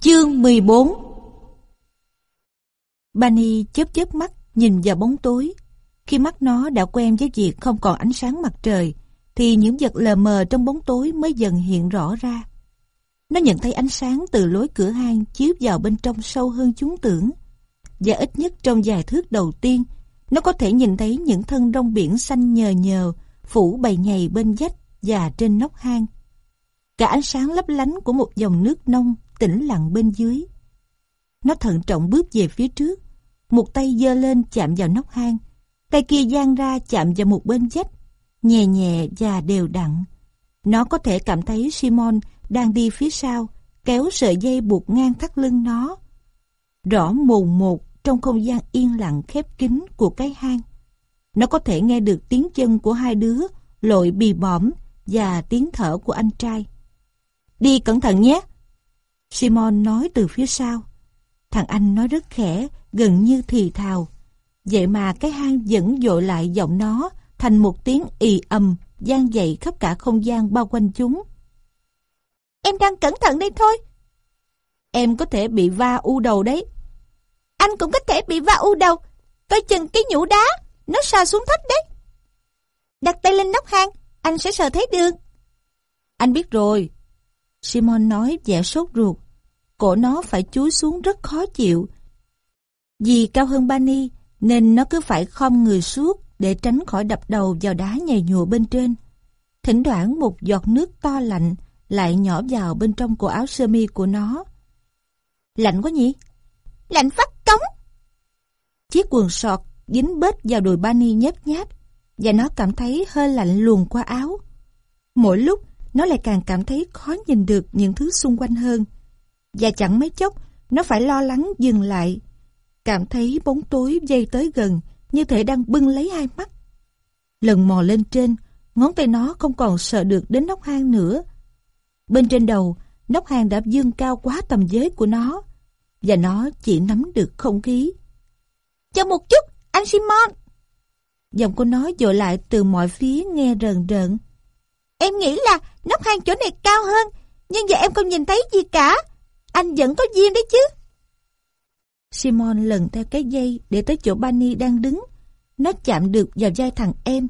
Chương 14 bani chớp chớp mắt nhìn vào bóng tối. Khi mắt nó đã quen với việc không còn ánh sáng mặt trời, thì những vật lờ mờ trong bóng tối mới dần hiện rõ ra. Nó nhận thấy ánh sáng từ lối cửa hang chiếu vào bên trong sâu hơn chúng tưởng. Và ít nhất trong vài thước đầu tiên, nó có thể nhìn thấy những thân rong biển xanh nhờ nhờ, phủ bầy nhầy bên vách và trên nóc hang. Cả ánh sáng lấp lánh của một dòng nước nông tĩnh lặng bên dưới. Nó thận trọng bước về phía trước, một tay giơ lên chạm vào nóc hang, tay kia giang ra chạm vào một bên vách, nhẹ nhẹ và đều đặn. Nó có thể cảm thấy Simon đang đi phía sau, kéo sợi dây buộc ngang thắt lưng nó. Rõ mồn một trong không gian yên lặng khép kín của cái hang. Nó có thể nghe được tiếng chân của hai đứa lội bì bõm và tiếng thở của anh trai. Đi cẩn thận nhé! Simon nói từ phía sau. Thằng anh nói rất khẽ, gần như thì thào. Vậy mà cái hang vẫn dội lại giọng nó thành một tiếng ì ầm gian dậy khắp cả không gian bao quanh chúng. Em đang cẩn thận đây thôi. Em có thể bị va u đầu đấy. Anh cũng có thể bị va u đầu. Coi chừng cái nhũ đá, nó sa xuống thấp đấy. Đặt tay lên nóc hang, anh sẽ sờ thấy được. Anh biết rồi. Simon nói vẻ sốt ruột. Cổ nó phải chúi xuống rất khó chịu. Vì cao hơn Bani, nên nó cứ phải khom người suốt để tránh khỏi đập đầu vào đá nhầy nhụa bên trên. Thỉnh thoảng một giọt nước to lạnh lại nhỏ vào bên trong cổ áo sơ mi của nó. Lạnh quá nhỉ? Lạnh phát cống! Chiếc quần sọt dính bết vào đùi Bani nhớp nháp và nó cảm thấy hơi lạnh luồn qua áo. Mỗi lúc, nó lại càng cảm thấy khó nhìn được những thứ xung quanh hơn. Và chẳng mấy chốc, nó phải lo lắng dừng lại. Cảm thấy bóng tối dây tới gần, như thể đang bưng lấy hai mắt. Lần mò lên trên, ngón tay nó không còn sợ được đến nóc hang nữa. Bên trên đầu, nóc hang đã dương cao quá tầm giới của nó, và nó chỉ nắm được không khí. Chờ một chút, anh Simon! Giọng của nó dội lại từ mọi phía nghe rờn rợn. Em nghĩ là nóc hang chỗ này cao hơn, nhưng giờ em không nhìn thấy gì cả. Anh vẫn có duyên đấy chứ. Simon lần theo cái dây để tới chỗ Bunny đang đứng. Nó chạm được vào vai thằng em,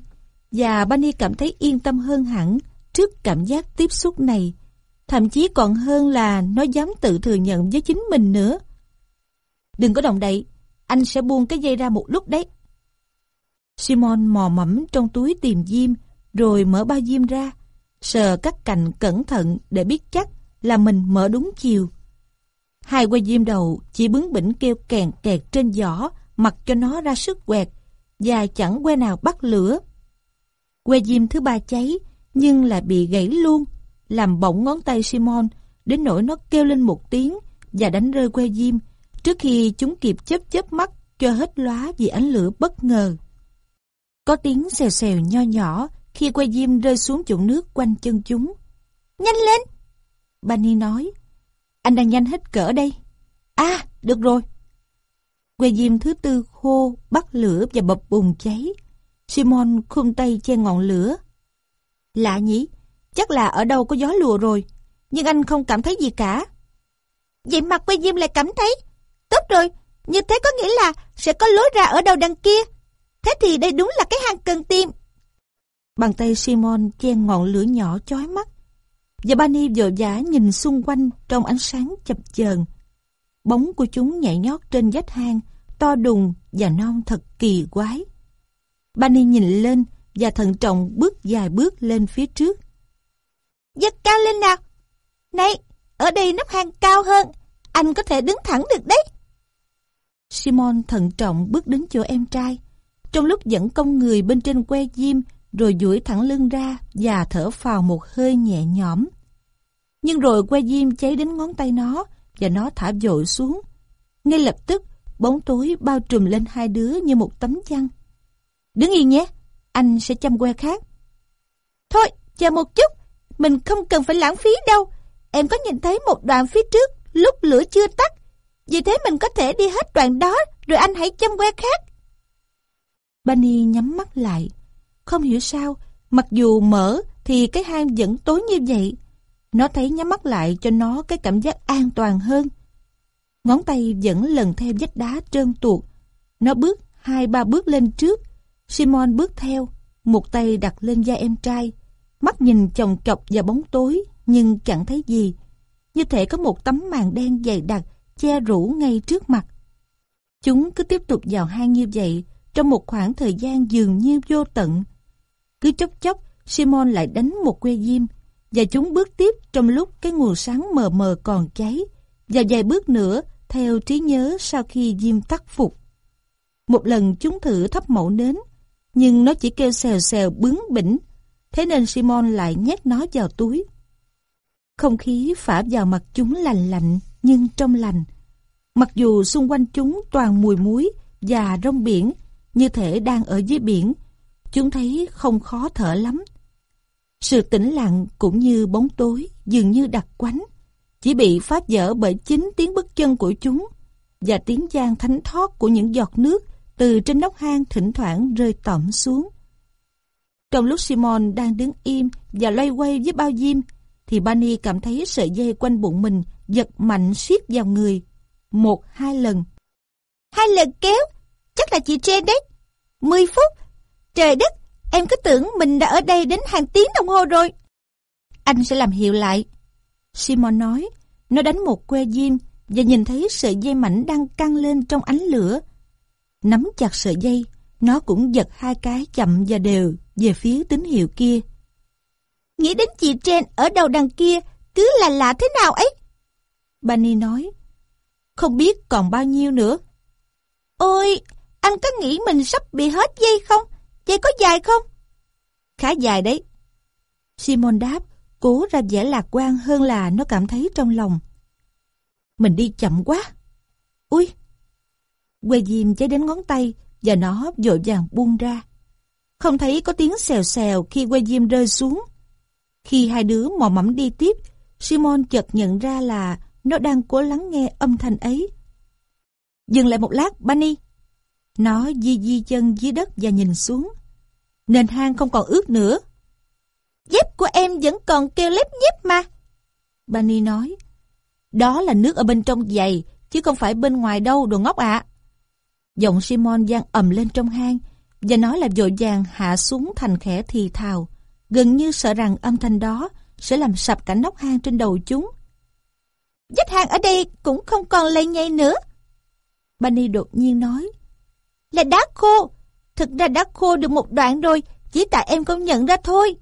và Bunny cảm thấy yên tâm hơn hẳn trước cảm giác tiếp xúc này. Thậm chí còn hơn là nó dám tự thừa nhận với chính mình nữa. Đừng có động đậy, anh sẽ buông cái dây ra một lúc đấy. Simon mò mẫm trong túi tìm diêm, rồi mở bao diêm ra, sờ các cành cẩn thận để biết chắc là mình mở đúng chiều. Hai que diêm đầu chỉ bướng bỉnh kêu kèn kẹt trên giỏ, mặc cho nó ra sức quẹt, và chẳng que nào bắt lửa. Que diêm thứ ba cháy, nhưng lại bị gãy luôn, làm bỏng ngón tay Simon, đến nỗi nó kêu lên một tiếng và đánh rơi que diêm, trước khi chúng kịp chớp chớp mắt cho hết lóa vì ánh lửa bất ngờ. Có tiếng xèo xèo nho nhỏ khi que diêm rơi xuống chỗ nước quanh chân chúng. Nhanh lên! Bunny nói. Anh đang nhanh hết cỡ đây. À, được rồi. Que diêm thứ tư khô, bắt lửa và bập bùng cháy. Simon khum tay che ngọn lửa. Lạ nhỉ? Chắc là ở đâu có gió lùa rồi. Nhưng anh không cảm thấy gì cả. Vậy mặt que diêm lại cảm thấy. Tốt rồi, như thế có nghĩa là sẽ có lối ra ở đầu đằng kia. Thế thì đây đúng là cái hang cần tìm. Bàn tay Simon che ngọn lửa nhỏ chói mắt. Và Bani vội vã nhìn xung quanh trong ánh sáng chập chờn. Bóng của chúng nhảy nhót trên vách hang, to đùng và non thật kỳ quái. Bani nhìn lên và thận trọng bước vài bước lên phía trước. Giật cao lên nào! Này, ở đây nắp hang cao hơn, anh có thể đứng thẳng được đấy. Simon thận trọng bước đến chỗ em trai, trong lúc dẫn công người bên trên que diêm rồi duỗi thẳng lưng ra và thở phào một hơi nhẹ nhõm. Nhưng rồi que diêm cháy đến ngón tay nó và nó thả dội xuống. Ngay lập tức, bóng tối bao trùm lên hai đứa như một tấm chăn. Đứng yên nhé, anh sẽ chăm que khác. Thôi, chờ một chút, mình không cần phải lãng phí đâu. Em có nhìn thấy một đoạn phía trước lúc lửa chưa tắt. Vì thế mình có thể đi hết đoạn đó rồi anh hãy chăm que khác. Bunny nhắm mắt lại. Không hiểu sao, mặc dù mở thì cái hang vẫn tối như vậy. Nó thấy nhắm mắt lại cho nó cái cảm giác an toàn hơn Ngón tay vẫn lần theo vách đá trơn tuột. Nó bước hai ba bước lên trước. Simon bước theo, một tay đặt lên da em trai. Mắt nhìn chồng chọc và bóng tối, nhưng chẳng thấy gì. Như thể có một tấm màn đen dày đặc che rủ ngay trước mặt. Chúng cứ tiếp tục vào hang như vậy trong một khoảng thời gian dường như vô tận. Cứ chốc chốc, Simon lại đánh một que diêm và chúng bước tiếp trong lúc cái nguồn sáng mờ mờ còn cháy và vài bước nữa theo trí nhớ sau khi diêm tắt phục. Một lần chúng thử thắp mẫu nến nhưng nó chỉ kêu xèo xèo bướng bỉnh thế nên Simon lại nhét nó vào túi. Không khí phả vào mặt chúng lành lạnh nhưng trong lành. Mặc dù xung quanh chúng toàn mùi muối và rong biển như thể đang ở dưới biển, chúng thấy không khó thở lắm. Sự tĩnh lặng cũng như bóng tối dường như đặc quánh, chỉ bị phá vỡ bởi chính tiếng bước chân của chúng và tiếng giang thánh thoát của những giọt nước từ trên nóc hang thỉnh thoảng rơi tẩm xuống. Trong lúc Simon đang đứng im và loay quay với bao diêm, thì Bani cảm thấy sợi dây quanh bụng mình giật mạnh siết vào người. Một, hai lần. Hai lần kéo, chắc là chị Jen đấy. Mười phút. Trời đất, em cứ tưởng mình đã ở đây đến hàng tiếng đồng hồ rồi. Anh sẽ làm hiệu lại. Simon nói, nó đánh một que diêm và nhìn thấy sợi dây mảnh đang căng lên trong ánh lửa. Nắm chặt sợi dây, nó cũng giật hai cái chậm và đều về phía tín hiệu kia. Nghĩ đến chị trên ở đầu đằng kia cứ là lạ thế nào ấy. Bunny nói, không biết còn bao nhiêu nữa. Ôi, anh có nghĩ mình sắp bị hết dây không? Vậy có dài không? Khá dài đấy. Simon đáp, cố ra vẻ lạc quan hơn là nó cảm thấy trong lòng. Mình đi chậm quá. Ui! Que diêm cháy đến ngón tay và nó vội vàng buông ra. Không thấy có tiếng xèo xèo khi que diêm rơi xuống. Khi hai đứa mò mẫm đi tiếp, Simon chợt nhận ra là nó đang cố lắng nghe âm thanh ấy. Dừng lại một lát, Bunny. Nó di di chân dưới đất và nhìn xuống. Nền hang không còn ướt nữa. Dép của em vẫn còn kêu lép nhép mà. Bunny nói. Đó là nước ở bên trong giày, chứ không phải bên ngoài đâu, đồ ngốc ạ. Giọng Simon gian ầm lên trong hang, và nói là vội vàng hạ xuống thành khẽ thì thào, gần như sợ rằng âm thanh đó sẽ làm sập cả nóc hang trên đầu chúng. Vách hang ở đây cũng không còn lây nhây nữa. Bunny đột nhiên nói. Là đá khô. Thực ra đá khô được một đoạn rồi, chỉ tại em không nhận ra thôi.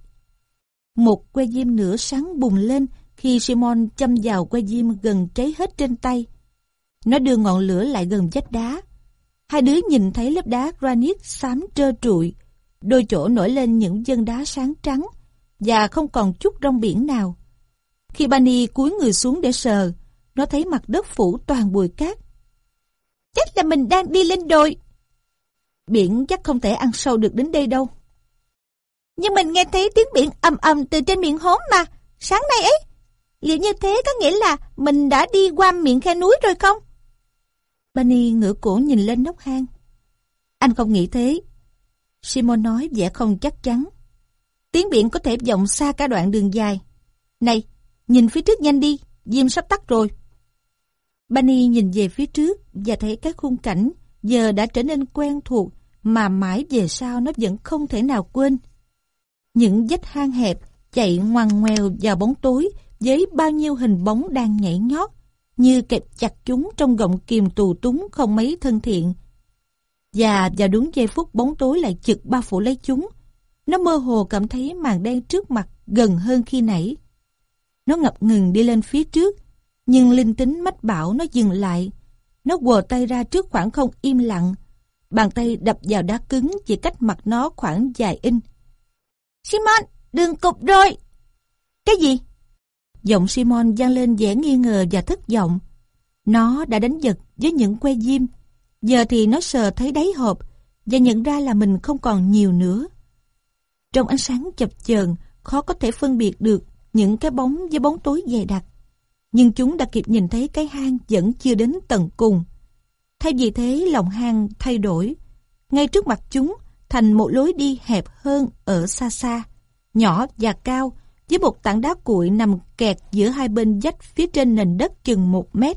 Một que diêm nửa sáng bùng lên khi Simon châm vào que diêm gần cháy hết trên tay. Nó đưa ngọn lửa lại gần vách đá. Hai đứa nhìn thấy lớp đá granite xám trơ trụi, đôi chỗ nổi lên những dân đá sáng trắng và không còn chút rong biển nào. Khi Bani cúi người xuống để sờ, nó thấy mặt đất phủ toàn bụi cát. Chắc là mình đang đi lên đồi. Biển chắc không thể ăn sâu được đến đây đâu. Nhưng mình nghe thấy tiếng biển ầm ầm từ trên miệng hố mà, sáng nay ấy. Liệu như thế có nghĩa là mình đã đi qua miệng khe núi rồi không? Bunny ngửa cổ nhìn lên nóc hang. Anh không nghĩ thế. Simon nói vẻ không chắc chắn. Tiếng biển có thể vọng xa cả đoạn đường dài. Này, nhìn phía trước nhanh đi, diêm sắp tắt rồi. Bunny nhìn về phía trước và thấy các khung cảnh giờ đã trở nên quen thuộc mà mãi về sau nó vẫn không thể nào quên. Những vách hang hẹp chạy ngoằn ngoèo vào bóng tối với bao nhiêu hình bóng đang nhảy nhót như kẹp chặt chúng trong gọng kìm tù túng không mấy thân thiện. Và vào đúng giây phút bóng tối lại chực bao phủ lấy chúng, nó mơ hồ cảm thấy màn đen trước mặt gần hơn khi nãy. Nó ngập ngừng đi lên phía trước, nhưng linh tính mách bảo nó dừng lại. Nó quờ tay ra trước khoảng không im lặng. Bàn tay đập vào đá cứng chỉ cách mặt nó khoảng vài in Simon, đường cục rồi! Cái gì? Giọng Simon vang lên vẻ nghi ngờ và thất vọng. Nó đã đánh giật với những que diêm. Giờ thì nó sờ thấy đáy hộp và nhận ra là mình không còn nhiều nữa. Trong ánh sáng chập chờn khó có thể phân biệt được những cái bóng với bóng tối dày đặc. Nhưng chúng đã kịp nhìn thấy cái hang vẫn chưa đến tận cùng. Thay vì thế lòng hang thay đổi. Ngay trước mặt chúng thành một lối đi hẹp hơn ở xa xa, nhỏ và cao, với một tảng đá cuội nằm kẹt giữa hai bên dách phía trên nền đất chừng một mét.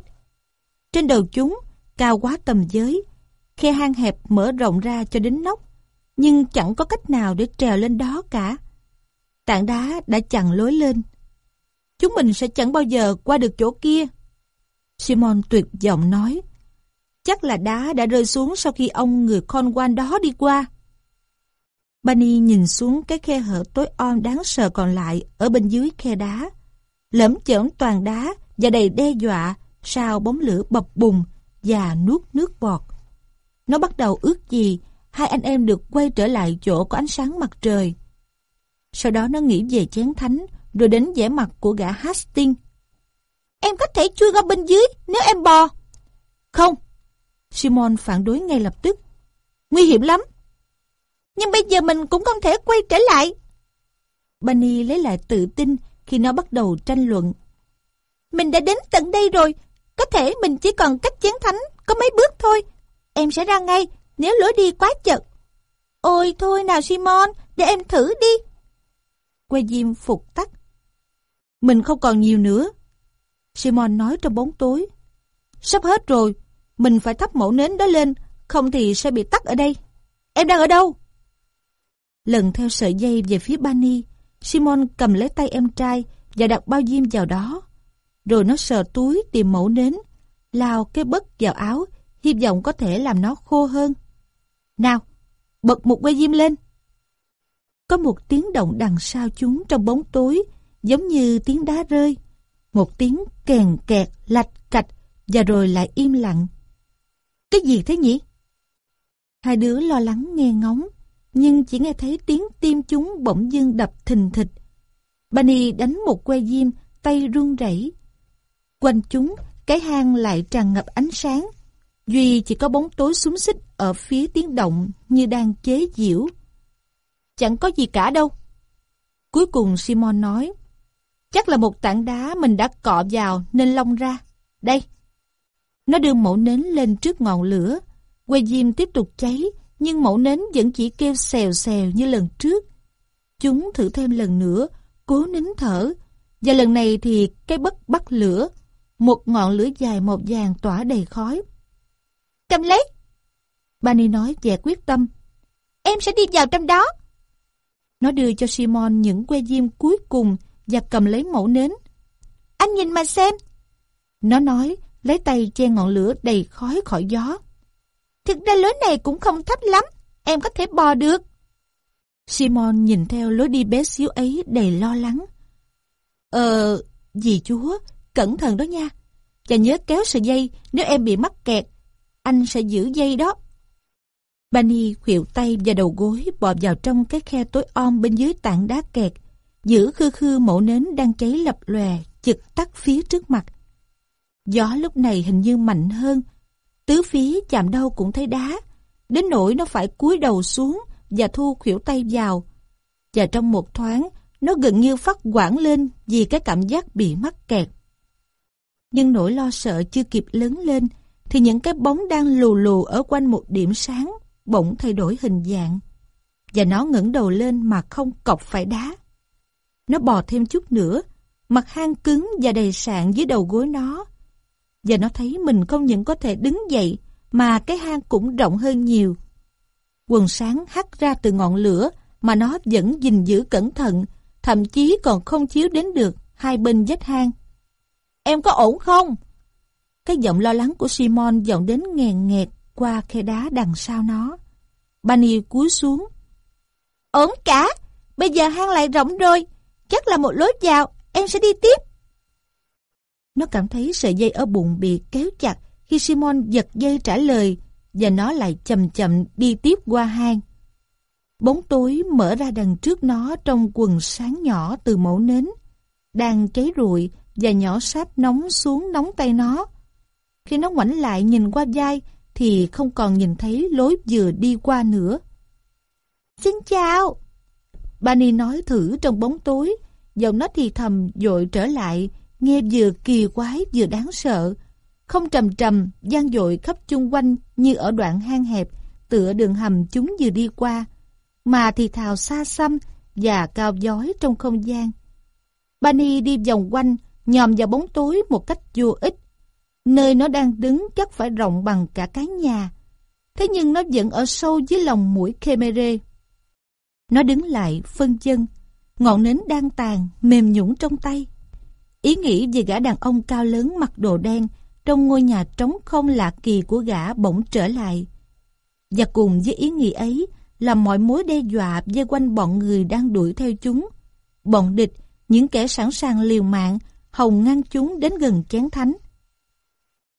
Trên đầu chúng, cao quá tầm giới, khe hang hẹp mở rộng ra cho đến nóc, nhưng chẳng có cách nào để trèo lên đó cả. Tảng đá đã chặn lối lên. Chúng mình sẽ chẳng bao giờ qua được chỗ kia. Simon tuyệt vọng nói. Chắc là đá đã rơi xuống sau khi ông người Conwan đó đi qua. Bunny nhìn xuống cái khe hở tối om đáng sợ còn lại ở bên dưới khe đá. Lẫm chởm toàn đá và đầy đe dọa, sao bóng lửa bập bùng và nuốt nước bọt. Nó bắt đầu ước gì hai anh em được quay trở lại chỗ có ánh sáng mặt trời. Sau đó nó nghĩ về chén thánh rồi đến vẻ mặt của gã Hastings. Em có thể chui ra bên dưới nếu em bò. Không. Simon phản đối ngay lập tức. Nguy hiểm lắm. Nhưng bây giờ mình cũng không thể quay trở lại. Bunny lấy lại tự tin khi nó bắt đầu tranh luận. Mình đã đến tận đây rồi. Có thể mình chỉ còn cách chiến thánh có mấy bước thôi. Em sẽ ra ngay nếu lối đi quá chật. Ôi thôi nào Simon, để em thử đi. Que diêm phục tắt. Mình không còn nhiều nữa. Simon nói trong bóng tối. Sắp hết rồi, mình phải thắp mẫu nến đó lên, không thì sẽ bị tắt ở đây. Em đang ở đâu? Lần theo sợi dây về phía Bani, Simon cầm lấy tay em trai và đặt bao diêm vào đó. Rồi nó sờ túi tìm mẫu nến, lao cái bất vào áo, hy vọng có thể làm nó khô hơn. Nào, bật một que diêm lên. Có một tiếng động đằng sau chúng trong bóng tối, giống như tiếng đá rơi. Một tiếng kèn kẹt, lạch cạch, và rồi lại im lặng. Cái gì thế nhỉ? Hai đứa lo lắng nghe ngóng, nhưng chỉ nghe thấy tiếng tim chúng bỗng dưng đập thình thịch. Bunny đánh một que diêm, tay run rẩy. Quanh chúng, cái hang lại tràn ngập ánh sáng. Duy chỉ có bóng tối súng xích ở phía tiếng động như đang chế giễu. Chẳng có gì cả đâu. Cuối cùng Simon nói, chắc là một tảng đá mình đã cọ vào nên lông ra. Đây. Nó đưa mẫu nến lên trước ngọn lửa. Que diêm tiếp tục cháy, nhưng mẫu nến vẫn chỉ kêu xèo xèo như lần trước. Chúng thử thêm lần nữa, cố nín thở. Và lần này thì cái bất bắt lửa, một ngọn lửa dài một vàng tỏa đầy khói. Cầm lấy! Bani nói vẻ quyết tâm. Em sẽ đi vào trong đó. Nó đưa cho Simon những que diêm cuối cùng và cầm lấy mẫu nến. Anh nhìn mà xem. Nó nói, lấy tay che ngọn lửa đầy khói khỏi gió. Thực ra lối này cũng không thấp lắm, em có thể bò được. Simon nhìn theo lối đi bé xíu ấy đầy lo lắng. Ờ, dì chúa, cẩn thận đó nha. Và nhớ kéo sợi dây nếu em bị mắc kẹt. Anh sẽ giữ dây đó. Bani khuỵu tay và đầu gối bò vào trong cái khe tối om bên dưới tảng đá kẹt, giữ khư khư mẫu nến đang cháy lập lòe, chực tắt phía trước mặt. Gió lúc này hình như mạnh hơn, tứ phía chạm đâu cũng thấy đá, đến nỗi nó phải cúi đầu xuống và thu khuỷu tay vào. Và trong một thoáng, nó gần như phát quảng lên vì cái cảm giác bị mắc kẹt. Nhưng nỗi lo sợ chưa kịp lớn lên, thì những cái bóng đang lù lù ở quanh một điểm sáng bỗng thay đổi hình dạng. Và nó ngẩng đầu lên mà không cọc phải đá. Nó bò thêm chút nữa, mặt hang cứng và đầy sạn dưới đầu gối nó. Và nó thấy mình không những có thể đứng dậy, mà cái hang cũng rộng hơn nhiều. Quần sáng hắt ra từ ngọn lửa mà nó vẫn gìn giữ cẩn thận, thậm chí còn không chiếu đến được hai bên vách hang. Em có ổn không? Cái giọng lo lắng của Simon vọng đến nghèn nghẹt qua khe đá đằng sau nó. Bunny cúi xuống. Ổn cả, bây giờ hang lại rộng rồi, chắc là một lối vào, em sẽ đi tiếp. Nó cảm thấy sợi dây ở bụng bị kéo chặt khi Simon giật dây trả lời và nó lại chậm chậm đi tiếp qua hang. Bóng tối mở ra đằng trước nó trong quần sáng nhỏ từ mẫu nến, đang cháy rụi và nhỏ sáp nóng xuống nóng tay nó. Khi nó ngoảnh lại nhìn qua vai thì không còn nhìn thấy lối vừa đi qua nữa. Xin chào! Bani nói thử trong bóng tối, giọng nó thì thầm dội trở lại, nghe vừa kỳ quái vừa đáng sợ. Không trầm trầm, gian dội khắp chung quanh như ở đoạn hang hẹp, tựa đường hầm chúng vừa đi qua, mà thì thào xa xăm và cao giói trong không gian. Bani đi vòng quanh, nhòm vào bóng tối một cách vô ích. Nơi nó đang đứng chắc phải rộng bằng cả cái nhà. Thế nhưng nó vẫn ở sâu dưới lòng mũi Khmer. Nó đứng lại, phân chân. Ngọn nến đang tàn, mềm nhũng trong tay. Ý nghĩ về gã đàn ông cao lớn mặc đồ đen trong ngôi nhà trống không lạ kỳ của gã bỗng trở lại. Và cùng với ý nghĩ ấy là mọi mối đe dọa dây quanh bọn người đang đuổi theo chúng. Bọn địch, những kẻ sẵn sàng liều mạng, hồng ngăn chúng đến gần chén thánh.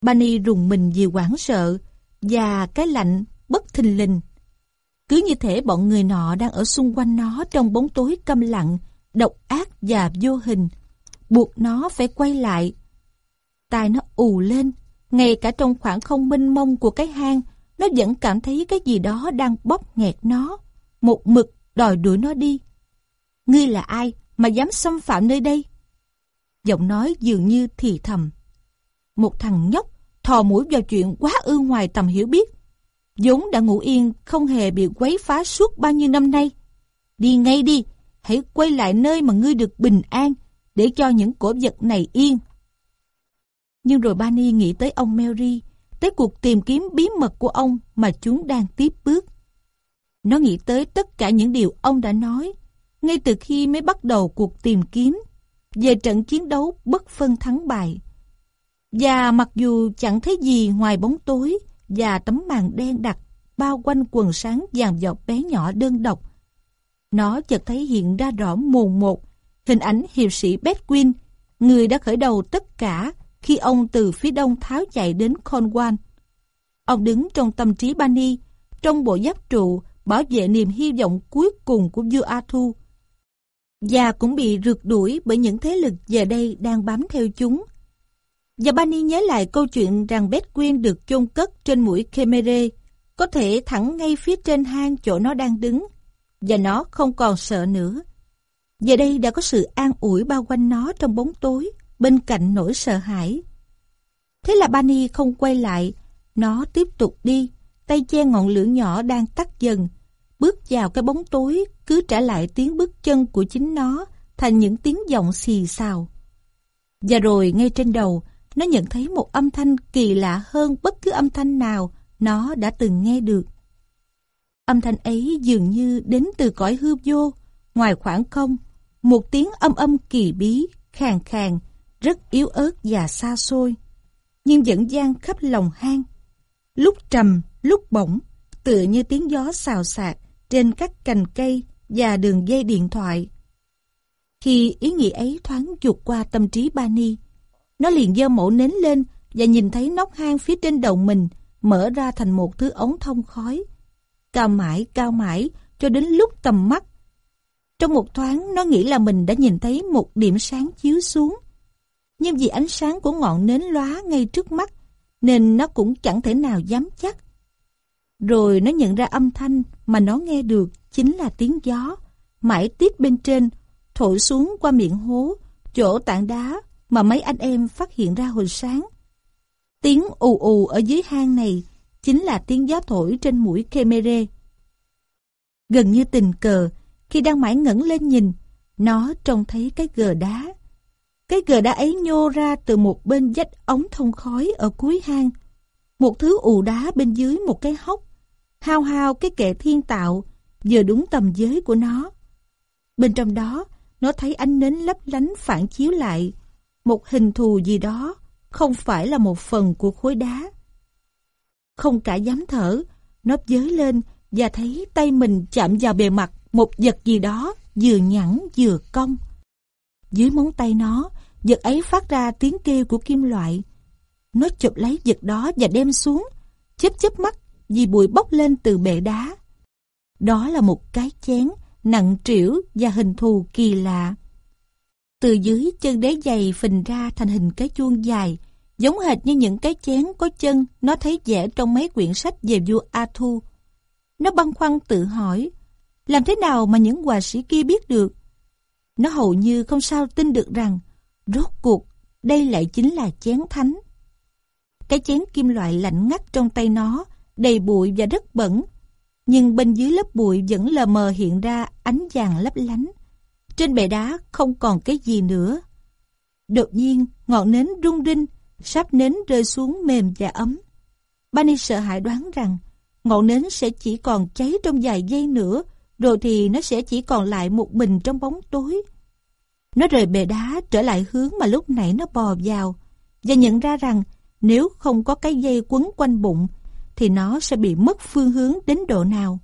Bani rùng mình vì hoảng sợ và cái lạnh bất thình lình. Cứ như thể bọn người nọ đang ở xung quanh nó trong bóng tối câm lặng, độc ác và vô hình, buộc nó phải quay lại. Tai nó ù lên, ngay cả trong khoảng không minh mông của cái hang, nó vẫn cảm thấy cái gì đó đang bóp nghẹt nó, một mực đòi đuổi nó đi. Ngươi là ai mà dám xâm phạm nơi đây? Giọng nói dường như thì thầm. Một thằng nhóc thò mũi vào chuyện quá ư ngoài tầm hiểu biết. dũng đã ngủ yên, không hề bị quấy phá suốt bao nhiêu năm nay. Đi ngay đi, hãy quay lại nơi mà ngươi được bình an, để cho những cổ vật này yên. Nhưng rồi Bani nghĩ tới ông Mary, tới cuộc tìm kiếm bí mật của ông mà chúng đang tiếp bước. Nó nghĩ tới tất cả những điều ông đã nói, ngay từ khi mới bắt đầu cuộc tìm kiếm, về trận chiến đấu bất phân thắng bại. Và mặc dù chẳng thấy gì ngoài bóng tối và tấm màn đen đặc bao quanh quần sáng vàng dọc bé nhỏ đơn độc, nó chợt thấy hiện ra rõ mồn một hình ảnh hiệp sĩ Bedwin, người đã khởi đầu tất cả khi ông từ phía đông tháo chạy đến Cornwall. Ông đứng trong tâm trí Bani, trong bộ giáp trụ bảo vệ niềm hy vọng cuối cùng của vua Arthur. Và cũng bị rượt đuổi bởi những thế lực giờ đây đang bám theo chúng. Và Bani nhớ lại câu chuyện rằng Bedwin được chôn cất trên mũi Khemere có thể thẳng ngay phía trên hang chỗ nó đang đứng, và nó không còn sợ nữa. Giờ đây đã có sự an ủi bao quanh nó trong bóng tối, bên cạnh nỗi sợ hãi. Thế là Bani không quay lại, nó tiếp tục đi, tay che ngọn lửa nhỏ đang tắt dần, bước vào cái bóng tối, cứ trả lại tiếng bước chân của chính nó thành những tiếng giọng xì xào. Và rồi ngay trên đầu, nó nhận thấy một âm thanh kỳ lạ hơn bất cứ âm thanh nào nó đã từng nghe được. Âm thanh ấy dường như đến từ cõi hư vô, ngoài khoảng không, một tiếng âm âm kỳ bí, khàn khàn, rất yếu ớt và xa xôi, nhưng vẫn gian khắp lòng hang. Lúc trầm, lúc bổng, tựa như tiếng gió xào xạc trên các cành cây và đường dây điện thoại. Khi ý nghĩ ấy thoáng vụt qua tâm trí Bani, nó liền giơ mẫu nến lên và nhìn thấy nóc hang phía trên đầu mình mở ra thành một thứ ống thông khói. Cao mãi, cao mãi, cho đến lúc tầm mắt trong một thoáng nó nghĩ là mình đã nhìn thấy một điểm sáng chiếu xuống. Nhưng vì ánh sáng của ngọn nến lóa ngay trước mắt nên nó cũng chẳng thể nào dám chắc. Rồi nó nhận ra âm thanh mà nó nghe được chính là tiếng gió, mãi tiếp bên trên, thổi xuống qua miệng hố, chỗ tảng đá mà mấy anh em phát hiện ra hồi sáng. Tiếng ù ù ở dưới hang này chính là tiếng gió thổi trên mũi Kemere. Gần như tình cờ, khi đang mãi ngẩng lên nhìn, nó trông thấy cái gờ đá. Cái gờ đá ấy nhô ra từ một bên dách ống thông khói ở cuối hang. Một thứ ù đá bên dưới một cái hốc, hao hao cái kệ thiên tạo, vừa đúng tầm giới của nó. Bên trong đó, nó thấy ánh nến lấp lánh phản chiếu lại, một hình thù gì đó, không phải là một phần của khối đá. Không cả dám thở, nó giới lên và thấy tay mình chạm vào bề mặt một vật gì đó vừa nhẵn vừa cong. Dưới móng tay nó, vật ấy phát ra tiếng kêu của kim loại. Nó chụp lấy vật đó và đem xuống, chớp chớp mắt vì bụi bốc lên từ bệ đá. Đó là một cái chén nặng trĩu và hình thù kỳ lạ. Từ dưới chân đế dày phình ra thành hình cái chuông dài, giống hệt như những cái chén có chân nó thấy vẽ trong mấy quyển sách về vua Arthur. Nó băn khoăn tự hỏi, làm thế nào mà những hòa sĩ kia biết được? Nó hầu như không sao tin được rằng rốt cuộc đây lại chính là chén thánh. Cái chén kim loại lạnh ngắt trong tay nó, đầy bụi và rất bẩn. Nhưng bên dưới lớp bụi vẫn lờ mờ hiện ra ánh vàng lấp lánh. Trên bệ đá không còn cái gì nữa. Đột nhiên, ngọn nến rung rinh sắp nến rơi xuống mềm và ấm. Bani sợ hãi đoán rằng ngọn nến sẽ chỉ còn cháy trong vài giây nữa, rồi thì nó sẽ chỉ còn lại một mình trong bóng tối. Nó rời bề đá trở lại hướng mà lúc nãy nó bò vào và nhận ra rằng nếu không có cái dây quấn quanh bụng thì nó sẽ bị mất phương hướng đến độ nào.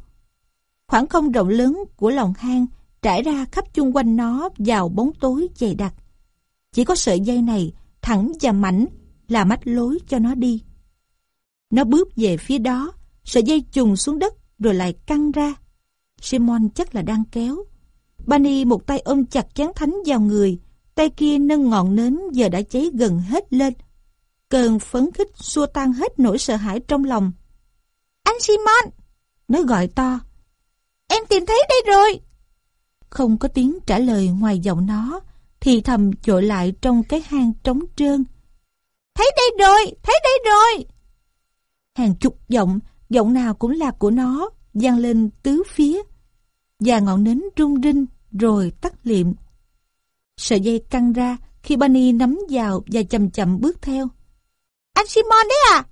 Khoảng không rộng lớn của lòng hang trải ra khắp chung quanh nó vào bóng tối dày đặc. Chỉ có sợi dây này thẳng và mảnh là mách lối cho nó đi. Nó bước về phía đó, sợi dây trùng xuống đất rồi lại căng ra. Simon chắc là đang kéo. Bani một tay ôm chặt chán thánh vào người, tay kia nâng ngọn nến giờ đã cháy gần hết lên. Cơn phấn khích xua tan hết nỗi sợ hãi trong lòng. Anh Simon! Nó gọi to. Em tìm thấy đây rồi! Không có tiếng trả lời ngoài giọng nó, thì thầm trội lại trong cái hang trống trơn. Thấy đây rồi! Thấy đây rồi! Hàng chục giọng, giọng nào cũng là của nó, vang lên tứ phía. Và ngọn nến rung rinh rồi tắt liệm. Sợi dây căng ra khi Bunny nắm vào và chậm chậm bước theo. Anh Simon đấy à?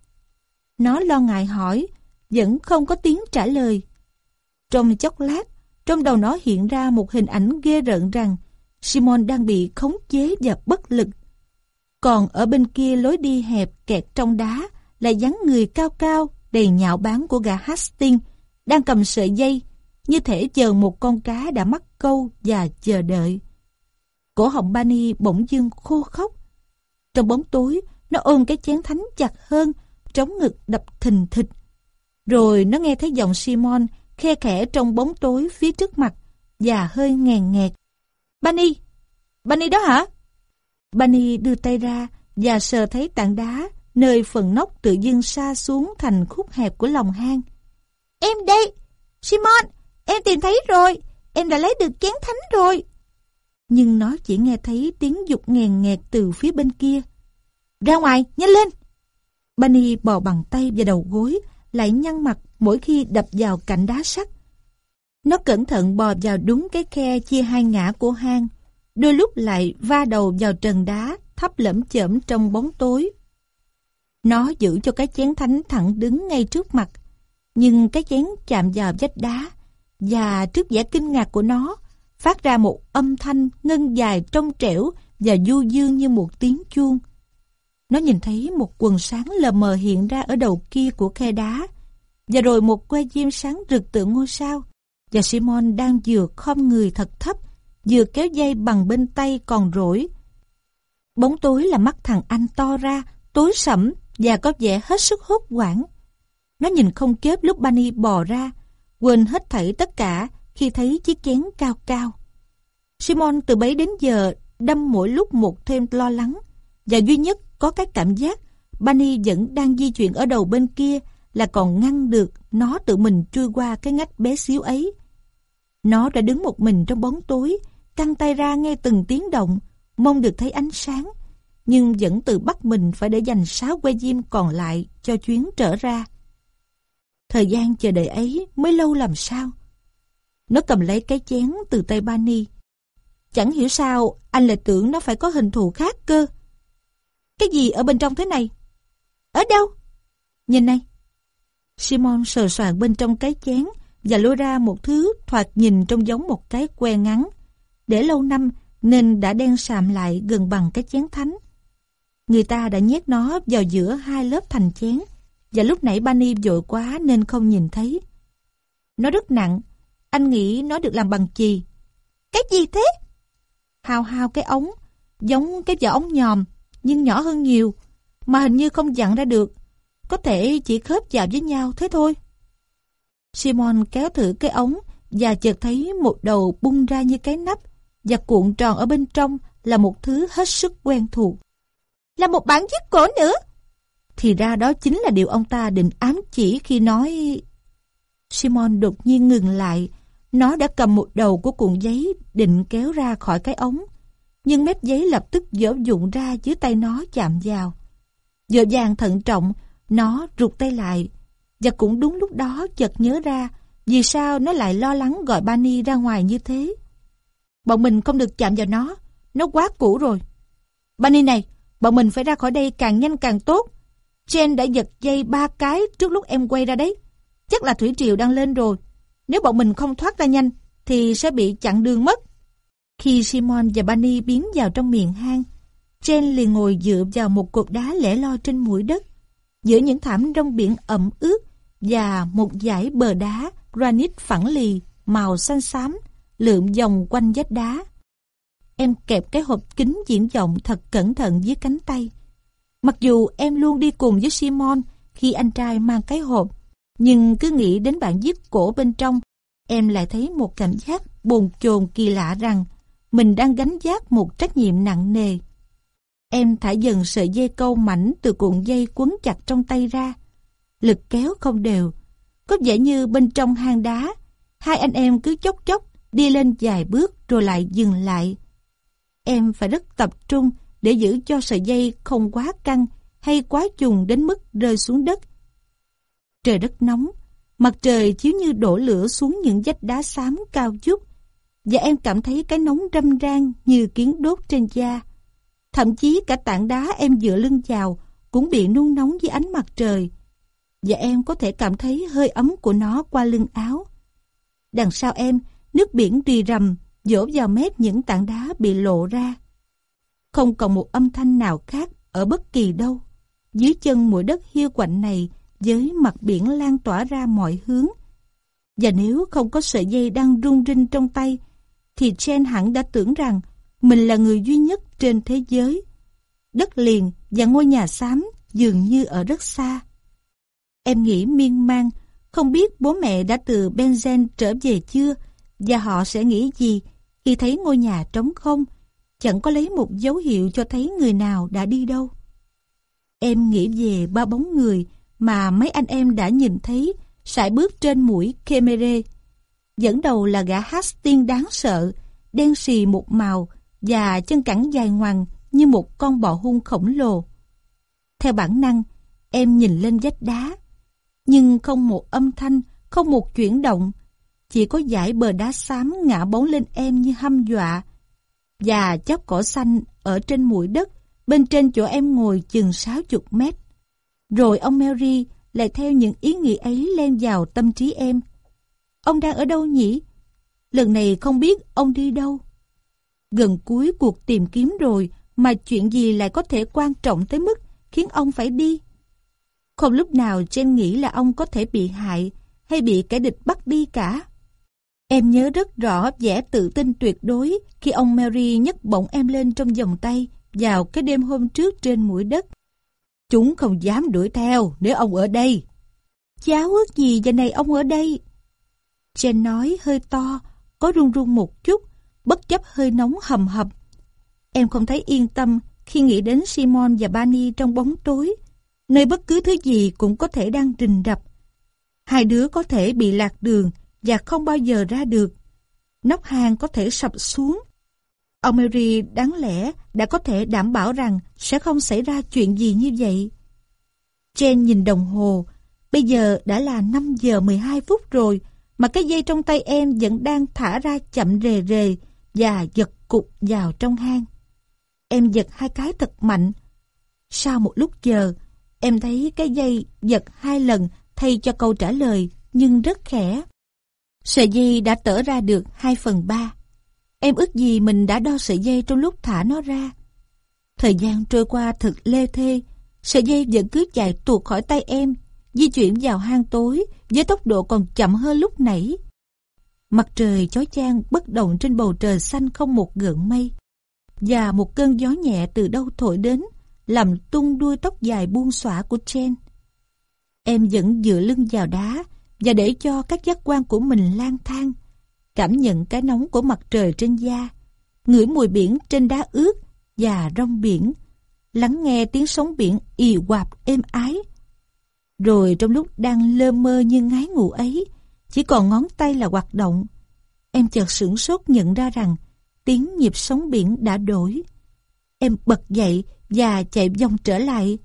Nó lo ngại hỏi, vẫn không có tiếng trả lời. Trong chốc lát, trong đầu nó hiện ra một hình ảnh ghê rợn rằng Simon đang bị khống chế và bất lực. Còn ở bên kia lối đi hẹp kẹt trong đá là dáng người cao cao đầy nhạo báng của gà Hastings đang cầm sợi dây như thể chờ một con cá đã mắc câu và chờ đợi. Cổ họng Bani bỗng dưng khô khóc. Trong bóng tối, nó ôm cái chén thánh chặt hơn, trống ngực đập thình thịch. Rồi nó nghe thấy giọng Simon khe khẽ trong bóng tối phía trước mặt và hơi ngàn nghẹt. Bani! Bani đó hả? Bani đưa tay ra và sờ thấy tảng đá nơi phần nóc tự dưng xa xuống thành khúc hẹp của lòng hang. Em đây! Simon! Em tìm thấy rồi! Em đã lấy được chén thánh rồi! Nhưng nó chỉ nghe thấy tiếng dục nghèn nghẹt từ phía bên kia. Ra ngoài, nhanh lên! Bunny bò bằng tay và đầu gối, lại nhăn mặt mỗi khi đập vào cạnh đá sắt. Nó cẩn thận bò vào đúng cái khe chia hai ngã của hang, đôi lúc lại va đầu vào trần đá, thấp lẫm chởm trong bóng tối. Nó giữ cho cái chén thánh thẳng đứng ngay trước mặt, nhưng cái chén chạm vào vách đá, và trước vẻ kinh ngạc của nó, phát ra một âm thanh ngân dài trong trẻo và du dương như một tiếng chuông. Nó nhìn thấy một quần sáng lờ mờ hiện ra ở đầu kia của khe đá, và rồi một que diêm sáng rực tượng ngôi sao, và Simon đang vừa khom người thật thấp, vừa kéo dây bằng bên tay còn rỗi. Bóng tối là mắt thằng anh to ra, tối sẫm và có vẻ hết sức hốt hoảng. Nó nhìn không kép lúc Bunny bò ra, quên hết thảy tất cả khi thấy chiếc chén cao cao. Simon từ bấy đến giờ đâm mỗi lúc một thêm lo lắng và duy nhất có cái cảm giác Bunny vẫn đang di chuyển ở đầu bên kia là còn ngăn được nó tự mình chui qua cái ngách bé xíu ấy. Nó đã đứng một mình trong bóng tối, căng tay ra nghe từng tiếng động, mong được thấy ánh sáng, nhưng vẫn tự bắt mình phải để dành sáu que diêm còn lại cho chuyến trở ra. Thời gian chờ đợi ấy mới lâu làm sao. Nó cầm lấy cái chén từ tay Bani. Chẳng hiểu sao, anh lại tưởng nó phải có hình thù khác cơ. Cái gì ở bên trong thế này? Ở đâu? Nhìn này. Simon sờ soạn bên trong cái chén và lôi ra một thứ thoạt nhìn trông giống một cái que ngắn. Để lâu năm nên đã đen sạm lại gần bằng cái chén thánh. Người ta đã nhét nó vào giữa hai lớp thành chén và lúc nãy Bani vội quá nên không nhìn thấy. Nó rất nặng, anh nghĩ nó được làm bằng chì. Cái gì thế? Hao hao cái ống, giống cái vỏ ống nhòm, nhưng nhỏ hơn nhiều, mà hình như không dặn ra được. Có thể chỉ khớp vào với nhau thế thôi. Simon kéo thử cái ống và chợt thấy một đầu bung ra như cái nắp và cuộn tròn ở bên trong là một thứ hết sức quen thuộc. Là một bản viết cổ nữa. Thì ra đó chính là điều ông ta định ám chỉ khi nói... Simon đột nhiên ngừng lại. Nó đã cầm một đầu của cuộn giấy định kéo ra khỏi cái ống. Nhưng mép giấy lập tức dở dụng ra dưới tay nó chạm vào. Dở vàng thận trọng, nó rụt tay lại. Và cũng đúng lúc đó chợt nhớ ra vì sao nó lại lo lắng gọi Bani ra ngoài như thế. Bọn mình không được chạm vào nó, nó quá cũ rồi. Bani này, Bọn mình phải ra khỏi đây càng nhanh càng tốt. Jen đã giật dây ba cái trước lúc em quay ra đấy. Chắc là thủy triều đang lên rồi. Nếu bọn mình không thoát ra nhanh, thì sẽ bị chặn đường mất. Khi Simon và Bunny biến vào trong miệng hang, Jen liền ngồi dựa vào một cột đá lẻ loi trên mũi đất, giữa những thảm rong biển ẩm ướt và một dải bờ đá granite phẳng lì màu xanh xám lượm vòng quanh vách đá. Em kẹp cái hộp kính diễn vọng thật cẩn thận dưới cánh tay. Mặc dù em luôn đi cùng với Simon khi anh trai mang cái hộp, nhưng cứ nghĩ đến bản giết cổ bên trong, em lại thấy một cảm giác bồn chồn kỳ lạ rằng mình đang gánh giác một trách nhiệm nặng nề. Em thả dần sợi dây câu mảnh từ cuộn dây quấn chặt trong tay ra. Lực kéo không đều. Có vẻ như bên trong hang đá, hai anh em cứ chốc chốc đi lên vài bước rồi lại dừng lại. Em phải rất tập trung để giữ cho sợi dây không quá căng hay quá trùng đến mức rơi xuống đất. Trời đất nóng, mặt trời chiếu như đổ lửa xuống những vách đá xám cao chút và em cảm thấy cái nóng râm ran như kiến đốt trên da. Thậm chí cả tảng đá em dựa lưng vào cũng bị nung nóng dưới ánh mặt trời. Và em có thể cảm thấy hơi ấm của nó qua lưng áo. Đằng sau em, nước biển rì rầm, dỗ vào mép những tảng đá bị lộ ra. Không còn một âm thanh nào khác ở bất kỳ đâu. Dưới chân mũi đất hiu quạnh này với mặt biển lan tỏa ra mọi hướng. Và nếu không có sợi dây đang rung rinh trong tay, thì Chen hẳn đã tưởng rằng mình là người duy nhất trên thế giới. Đất liền và ngôi nhà xám dường như ở rất xa. Em nghĩ miên man, không biết bố mẹ đã từ Benzen trở về chưa và họ sẽ nghĩ gì khi thấy ngôi nhà trống không, chẳng có lấy một dấu hiệu cho thấy người nào đã đi đâu. Em nghĩ về ba bóng người mà mấy anh em đã nhìn thấy sải bước trên mũi Kemere. Dẫn đầu là gã Hastings đáng sợ, đen xì một màu và chân cẳng dài ngoằng như một con bò hung khổng lồ. Theo bản năng, em nhìn lên vách đá, nhưng không một âm thanh, không một chuyển động, chỉ có dải bờ đá xám ngã bóng lên em như hăm dọa, và chóc cỏ xanh ở trên mũi đất, bên trên chỗ em ngồi chừng 60 mét. Rồi ông Mary lại theo những ý nghĩ ấy len vào tâm trí em. Ông đang ở đâu nhỉ? Lần này không biết ông đi đâu. Gần cuối cuộc tìm kiếm rồi mà chuyện gì lại có thể quan trọng tới mức khiến ông phải đi. Không lúc nào Jen nghĩ là ông có thể bị hại hay bị kẻ địch bắt đi cả. Em nhớ rất rõ vẻ tự tin tuyệt đối khi ông Mary nhấc bổng em lên trong vòng tay vào cái đêm hôm trước trên mũi đất. Chúng không dám đuổi theo nếu ông ở đây. Cháu ước gì giờ này ông ở đây? Jen nói hơi to, có run run một chút, bất chấp hơi nóng hầm hập. Em không thấy yên tâm khi nghĩ đến Simon và Bani trong bóng tối, nơi bất cứ thứ gì cũng có thể đang rình rập. Hai đứa có thể bị lạc đường và không bao giờ ra được. Nóc hang có thể sập xuống. Ông Mary đáng lẽ đã có thể đảm bảo rằng sẽ không xảy ra chuyện gì như vậy. Jen nhìn đồng hồ, bây giờ đã là 5 giờ 12 phút rồi, mà cái dây trong tay em vẫn đang thả ra chậm rề rề và giật cục vào trong hang. Em giật hai cái thật mạnh. Sau một lúc chờ, em thấy cái dây giật hai lần thay cho câu trả lời nhưng rất khẽ. Sợi dây đã tở ra được 2 phần 3. Em ước gì mình đã đo sợi dây trong lúc thả nó ra. Thời gian trôi qua thật lê thê, sợi dây vẫn cứ chạy tuột khỏi tay em, di chuyển vào hang tối với tốc độ còn chậm hơn lúc nãy. Mặt trời chói chang bất động trên bầu trời xanh không một gợn mây. Và một cơn gió nhẹ từ đâu thổi đến, làm tung đuôi tóc dài buông xõa của Jen. Em vẫn dựa lưng vào đá và để cho các giác quan của mình lang thang, cảm nhận cái nóng của mặt trời trên da, ngửi mùi biển trên đá ướt và rong biển, lắng nghe tiếng sóng biển ì quạp êm ái. Rồi trong lúc đang lơ mơ như ngái ngủ ấy, chỉ còn ngón tay là hoạt động. Em chợt sửng sốt nhận ra rằng tiếng nhịp sóng biển đã đổi. Em bật dậy và chạy vòng trở lại.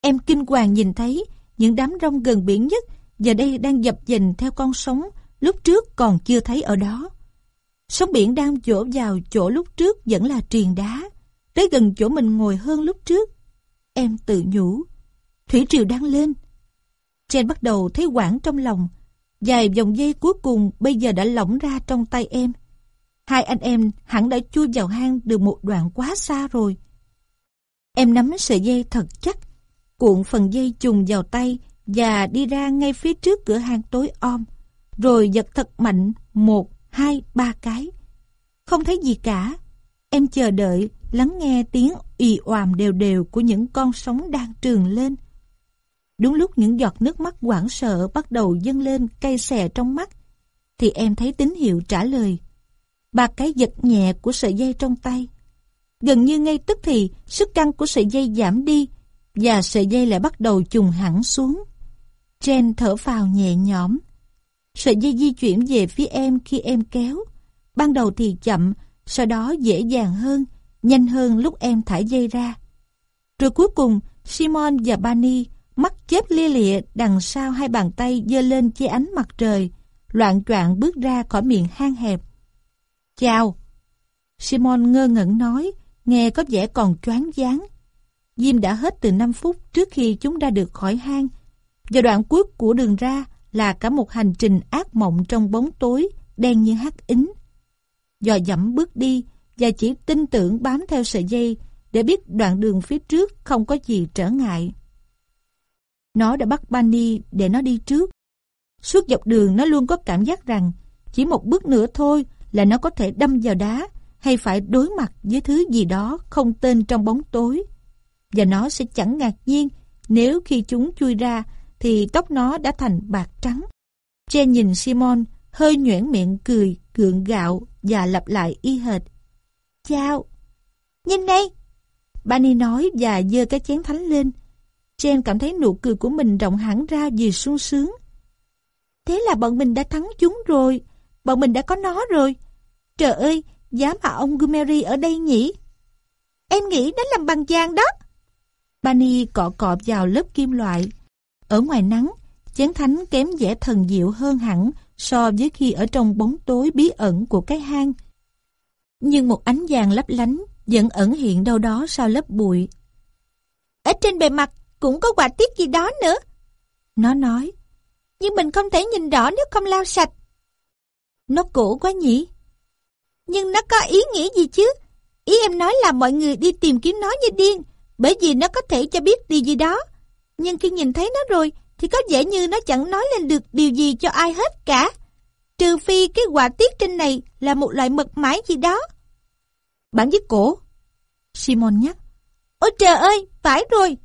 Em kinh hoàng nhìn thấy những đám rong gần biển nhất giờ đây đang dập dềnh theo con sóng lúc trước còn chưa thấy ở đó. Sóng biển đang dỗ vào chỗ lúc trước vẫn là triền đá, tới gần chỗ mình ngồi hơn lúc trước. Em tự nhủ, thủy triều đang lên. Jen bắt đầu thấy quảng trong lòng, dài vòng dây cuối cùng bây giờ đã lỏng ra trong tay em. Hai anh em hẳn đã chui vào hang được một đoạn quá xa rồi. Em nắm sợi dây thật chắc, cuộn phần dây chùng vào tay và đi ra ngay phía trước cửa hàng tối om, rồi giật thật mạnh một, hai, ba cái. Không thấy gì cả. Em chờ đợi, lắng nghe tiếng ì oàm đều đều của những con sóng đang trường lên. Đúng lúc những giọt nước mắt hoảng sợ bắt đầu dâng lên cay xè trong mắt, thì em thấy tín hiệu trả lời. Ba cái giật nhẹ của sợi dây trong tay. Gần như ngay tức thì, sức căng của sợi dây giảm đi, và sợi dây lại bắt đầu trùng hẳn xuống. Jen thở phào nhẹ nhõm. Sợi dây di chuyển về phía em khi em kéo. Ban đầu thì chậm, sau đó dễ dàng hơn, nhanh hơn lúc em thả dây ra. Rồi cuối cùng, Simon và Bani mắt chớp lia lịa đằng sau hai bàn tay giơ lên che ánh mặt trời, loạn choạng bước ra khỏi miệng hang hẹp. Chào! Simon ngơ ngẩn nói, nghe có vẻ còn choáng váng. Diêm đã hết từ 5 phút trước khi chúng ra được khỏi hang. Và đoạn cuối của đường ra là cả một hành trình ác mộng trong bóng tối, đen như hắc ính. Dò dẫm bước đi và chỉ tin tưởng bám theo sợi dây để biết đoạn đường phía trước không có gì trở ngại. Nó đã bắt Bunny để nó đi trước. Suốt dọc đường nó luôn có cảm giác rằng chỉ một bước nữa thôi là nó có thể đâm vào đá hay phải đối mặt với thứ gì đó không tên trong bóng tối. Và nó sẽ chẳng ngạc nhiên nếu khi chúng chui ra thì tóc nó đã thành bạc trắng. Che nhìn Simon hơi nhuyễn miệng cười, gượng gạo và lặp lại y hệt. Chào! Nhìn đây! Bani nói và dơ cái chén thánh lên. Jen cảm thấy nụ cười của mình rộng hẳn ra vì sung sướng. Thế là bọn mình đã thắng chúng rồi. Bọn mình đã có nó rồi. Trời ơi, giá mà ông Gumeri ở đây nhỉ? Em nghĩ nó làm bằng vàng đó. Bani cọ cọ vào lớp kim loại. Ở ngoài nắng, chén thánh kém vẻ thần diệu hơn hẳn so với khi ở trong bóng tối bí ẩn của cái hang. Nhưng một ánh vàng lấp lánh vẫn ẩn hiện đâu đó sau lớp bụi. Ở trên bề mặt cũng có quả tiết gì đó nữa. Nó nói, nhưng mình không thể nhìn rõ nếu không lau sạch. Nó cổ quá nhỉ? Nhưng nó có ý nghĩa gì chứ? Ý em nói là mọi người đi tìm kiếm nó như điên, bởi vì nó có thể cho biết điều gì đó. Nhưng khi nhìn thấy nó rồi, thì có vẻ như nó chẳng nói lên được điều gì cho ai hết cả. Trừ phi cái quả tiết trên này là một loại mật mãi gì đó. Bản viết cổ. Simon nhắc. Ôi trời ơi, phải rồi.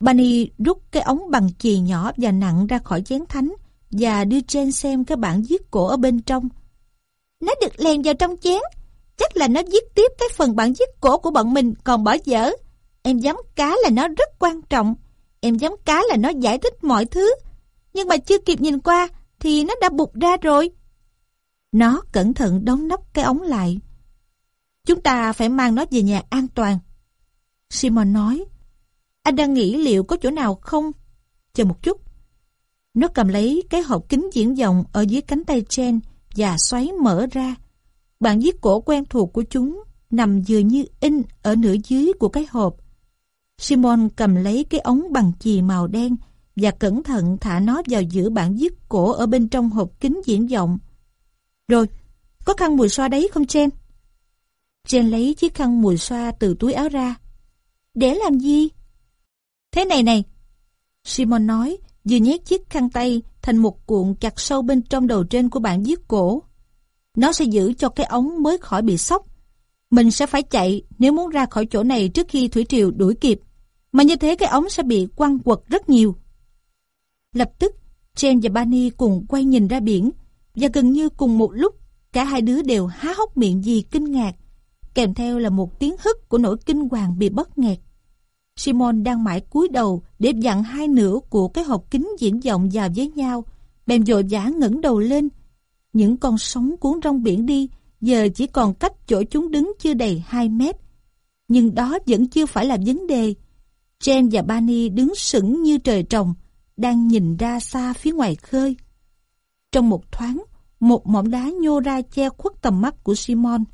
Bunny rút cái ống bằng chì nhỏ và nặng ra khỏi chén thánh và đưa trên xem cái bản viết cổ ở bên trong. Nó được lèn vào trong chén. Chắc là nó viết tiếp cái phần bản viết cổ của bọn mình còn bỏ dở. Em dám cá là nó rất quan trọng. Em dám cá là nó giải thích mọi thứ. Nhưng mà chưa kịp nhìn qua thì nó đã bục ra rồi. Nó cẩn thận đóng nắp cái ống lại. Chúng ta phải mang nó về nhà an toàn. Simon nói. Anh đang nghĩ liệu có chỗ nào không? Chờ một chút. Nó cầm lấy cái hộp kính diễn vọng ở dưới cánh tay Jen và xoáy mở ra. bạn viết cổ quen thuộc của chúng nằm dường như in ở nửa dưới của cái hộp. Simon cầm lấy cái ống bằng chì màu đen và cẩn thận thả nó vào giữa bản viết cổ ở bên trong hộp kính diễn vọng. Rồi, có khăn mùi xoa đấy không Jen? Jen lấy chiếc khăn mùi xoa từ túi áo ra. Để làm gì? Thế này này, Simon nói, vừa nhét chiếc khăn tay thành một cuộn chặt sâu bên trong đầu trên của bạn viết cổ. Nó sẽ giữ cho cái ống mới khỏi bị sốc. Mình sẽ phải chạy nếu muốn ra khỏi chỗ này trước khi thủy triều đuổi kịp. Mà như thế cái ống sẽ bị quăng quật rất nhiều. Lập tức, Jen và Bani cùng quay nhìn ra biển và gần như cùng một lúc cả hai đứa đều há hốc miệng vì kinh ngạc kèm theo là một tiếng hức của nỗi kinh hoàng bị bất nghẹt. Simon đang mãi cúi đầu để dặn hai nửa của cái hộp kính diễn vọng vào với nhau, bèn dội vã ngẩng đầu lên. Những con sóng cuốn trong biển đi, giờ chỉ còn cách chỗ chúng đứng chưa đầy 2 mét. Nhưng đó vẫn chưa phải là vấn đề. Jen và Bani đứng sững như trời trồng, đang nhìn ra xa phía ngoài khơi. Trong một thoáng, một mỏm đá nhô ra che khuất tầm mắt của Simon.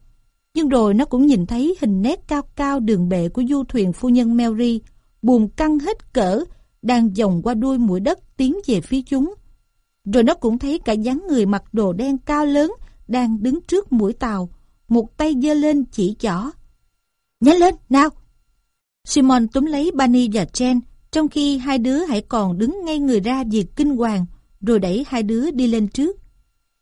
Nhưng rồi nó cũng nhìn thấy hình nét cao cao đường bệ của du thuyền phu nhân Mary, buồn căng hết cỡ, đang dòng qua đuôi mũi đất tiến về phía chúng. Rồi nó cũng thấy cả dáng người mặc đồ đen cao lớn đang đứng trước mũi tàu, một tay giơ lên chỉ chỏ. Nhanh lên, nào! Simon túm lấy Bunny và Chen, trong khi hai đứa hãy còn đứng ngay người ra vì kinh hoàng, rồi đẩy hai đứa đi lên trước.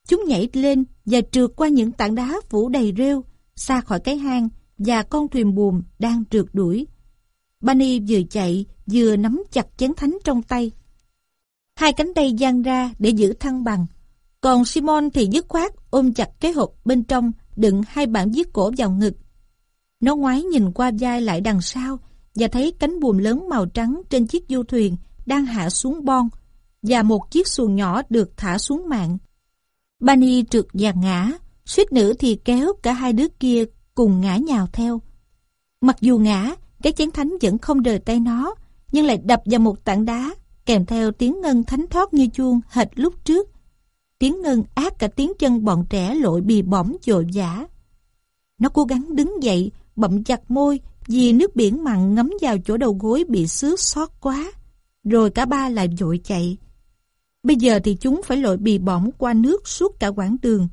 Chúng nhảy lên và trượt qua những tảng đá phủ đầy rêu, xa khỏi cái hang và con thuyền buồm đang trượt đuổi. Bunny vừa chạy vừa nắm chặt chén thánh trong tay. Hai cánh tay dang ra để giữ thăng bằng. Còn Simon thì dứt khoát ôm chặt cái hộp bên trong đựng hai bản viết cổ vào ngực. Nó ngoái nhìn qua vai lại đằng sau và thấy cánh buồm lớn màu trắng trên chiếc du thuyền đang hạ xuống bon và một chiếc xuồng nhỏ được thả xuống mạng. Bani trượt và ngã, suýt nữa thì kéo cả hai đứa kia cùng ngã nhào theo. Mặc dù ngã, cái chén thánh vẫn không rời tay nó, nhưng lại đập vào một tảng đá, kèm theo tiếng ngân thánh thoát như chuông hệt lúc trước. Tiếng ngân ác cả tiếng chân bọn trẻ lội bì bõm dội vã. Nó cố gắng đứng dậy, bậm chặt môi vì nước biển mặn ngấm vào chỗ đầu gối bị xước xót quá. Rồi cả ba lại dội chạy. Bây giờ thì chúng phải lội bì bõm qua nước suốt cả quãng đường.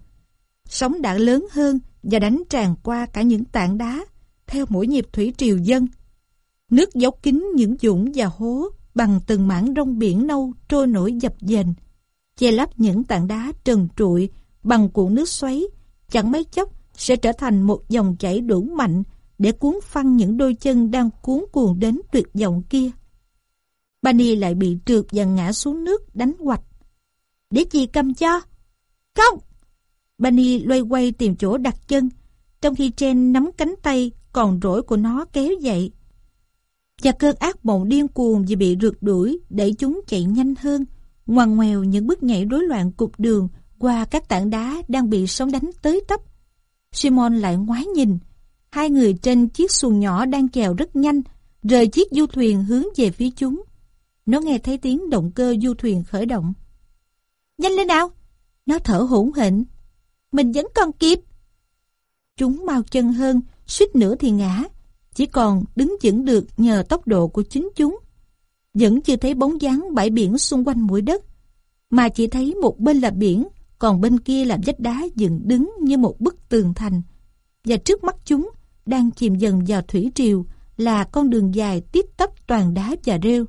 Sóng đã lớn hơn và đánh tràn qua cả những tảng đá, theo mỗi nhịp thủy triều dân. Nước dốc kín những dũng và hố bằng từng mảng rong biển nâu trôi nổi dập dềnh, che lấp những tảng đá trần trụi bằng cuộn nước xoáy, chẳng mấy chốc sẽ trở thành một dòng chảy đủ mạnh để cuốn phăng những đôi chân đang cuốn cuồng đến tuyệt vọng kia. Bani lại bị trượt và ngã xuống nước đánh hoạch. Để chị cầm cho? Không! Bani loay quay tìm chỗ đặt chân, trong khi Jen nắm cánh tay còn rỗi của nó kéo dậy. Và cơn ác mộng điên cuồng vì bị rượt đuổi để chúng chạy nhanh hơn, ngoằn ngoèo những bước nhảy rối loạn cục đường qua các tảng đá đang bị sóng đánh tới tấp. Simon lại ngoái nhìn, hai người trên chiếc xuồng nhỏ đang chèo rất nhanh, rời chiếc du thuyền hướng về phía chúng. Nó nghe thấy tiếng động cơ du thuyền khởi động. Nhanh lên nào! Nó thở hổn hển. Mình vẫn còn kịp. Chúng mau chân hơn, suýt nữa thì ngã. Chỉ còn đứng vững được nhờ tốc độ của chính chúng. Vẫn chưa thấy bóng dáng bãi biển xung quanh mũi đất. Mà chỉ thấy một bên là biển, còn bên kia là vách đá dựng đứng như một bức tường thành. Và trước mắt chúng, đang chìm dần vào thủy triều, là con đường dài tiếp tấp toàn đá và rêu.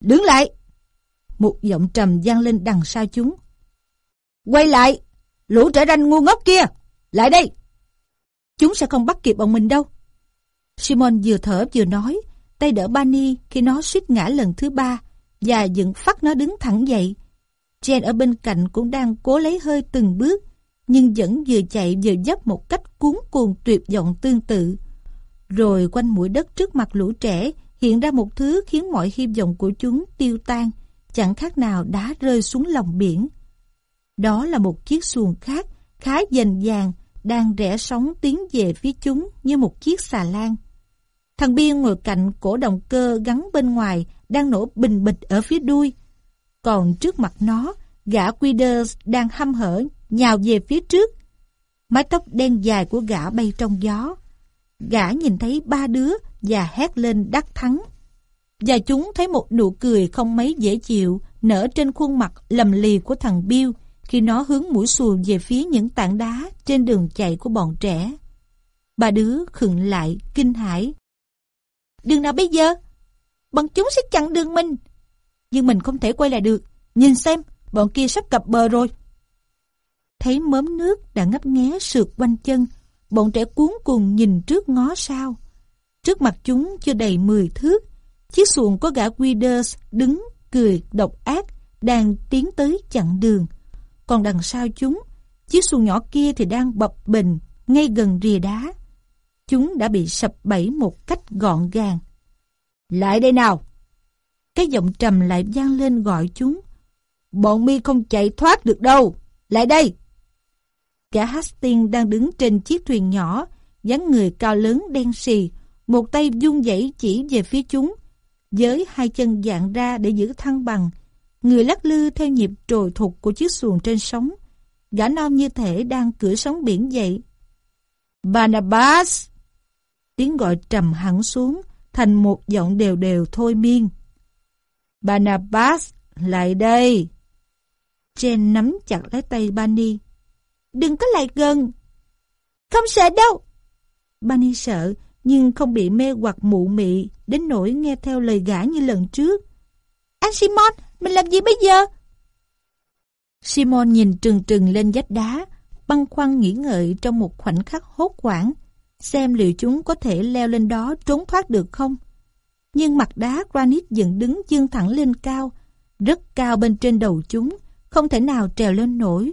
Đứng lại! Một giọng trầm vang lên đằng sau chúng. Quay lại! Lũ trẻ ranh ngu ngốc kia! Lại đây! Chúng sẽ không bắt kịp bọn mình đâu. Simon vừa thở vừa nói, tay đỡ Bani khi nó suýt ngã lần thứ ba và dựng phát nó đứng thẳng dậy. Jen ở bên cạnh cũng đang cố lấy hơi từng bước, nhưng vẫn vừa chạy vừa dấp một cách cuốn cuồng tuyệt vọng tương tự. Rồi quanh mũi đất trước mặt lũ trẻ hiện ra một thứ khiến mọi hy vọng của chúng tiêu tan, chẳng khác nào đá rơi xuống lòng biển. Đó là một chiếc xuồng khác, khá dành dàng, đang rẽ sóng tiến về phía chúng như một chiếc xà lan. Thằng Biên ngồi cạnh cổ động cơ gắn bên ngoài đang nổ bình bịch ở phía đuôi. Còn trước mặt nó, gã Quiders đang hăm hở nhào về phía trước. Mái tóc đen dài của gã bay trong gió. Gã nhìn thấy ba đứa và hét lên đắc thắng. Và chúng thấy một nụ cười không mấy dễ chịu nở trên khuôn mặt lầm lì của thằng Bill khi nó hướng mũi xuồng về phía những tảng đá trên đường chạy của bọn trẻ. Ba đứa khựng lại, kinh hãi. Đường nào bây giờ? Bọn chúng sẽ chặn đường mình. Nhưng mình không thể quay lại được. Nhìn xem, bọn kia sắp cập bờ rồi. Thấy mớm nước đã ngấp nghé sượt quanh chân, bọn trẻ cuốn cùng nhìn trước ngó sau. Trước mặt chúng chưa đầy 10 thước, chiếc xuồng có gã Withers đứng, cười, độc ác, đang tiến tới chặn đường. Còn đằng sau chúng, chiếc xuồng nhỏ kia thì đang bập bình, ngay gần rìa đá. Chúng đã bị sập bẫy một cách gọn gàng. Lại đây nào! Cái giọng trầm lại vang lên gọi chúng. Bọn mi không chạy thoát được đâu! Lại đây! Cả Hastings đang đứng trên chiếc thuyền nhỏ, dáng người cao lớn đen xì, một tay dung dãy chỉ về phía chúng, với hai chân dạng ra để giữ thăng bằng. Người lắc lư theo nhịp trồi thục của chiếc xuồng trên sóng. Gã non như thể đang cửa sóng biển dậy. Barnabas! Tiếng gọi trầm hẳn xuống, thành một giọng đều đều thôi miên. Barnabas, lại đây! Jen nắm chặt lấy tay Bani. Đừng có lại gần! Không sợ đâu! Bani sợ, nhưng không bị mê hoặc mụ mị, đến nỗi nghe theo lời gã như lần trước. Anh Simon, mình làm gì bây giờ? Simon nhìn trừng trừng lên vách đá, băn khoăn nghĩ ngợi trong một khoảnh khắc hốt hoảng, xem liệu chúng có thể leo lên đó trốn thoát được không. Nhưng mặt đá granite dựng đứng dương thẳng lên cao, rất cao bên trên đầu chúng, không thể nào trèo lên nổi.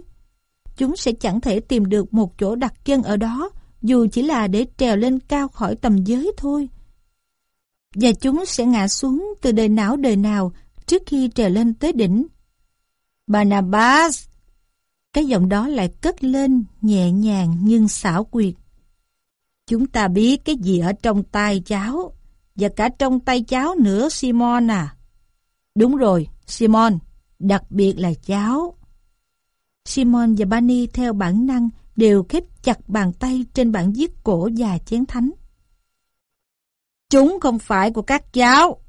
Chúng sẽ chẳng thể tìm được một chỗ đặt chân ở đó, dù chỉ là để trèo lên cao khỏi tầm giới thôi. Và chúng sẽ ngã xuống từ đời não đời nào trước khi trèo lên tới đỉnh. Barnabas! Cái giọng đó lại cất lên nhẹ nhàng nhưng xảo quyệt. Chúng ta biết cái gì ở trong tay cháu, và cả trong tay cháu nữa Simon à. Đúng rồi, Simon, đặc biệt là cháu. Simon và Bani theo bản năng đều khép chặt bàn tay trên bản viết cổ và chén thánh. Chúng không phải của các cháu.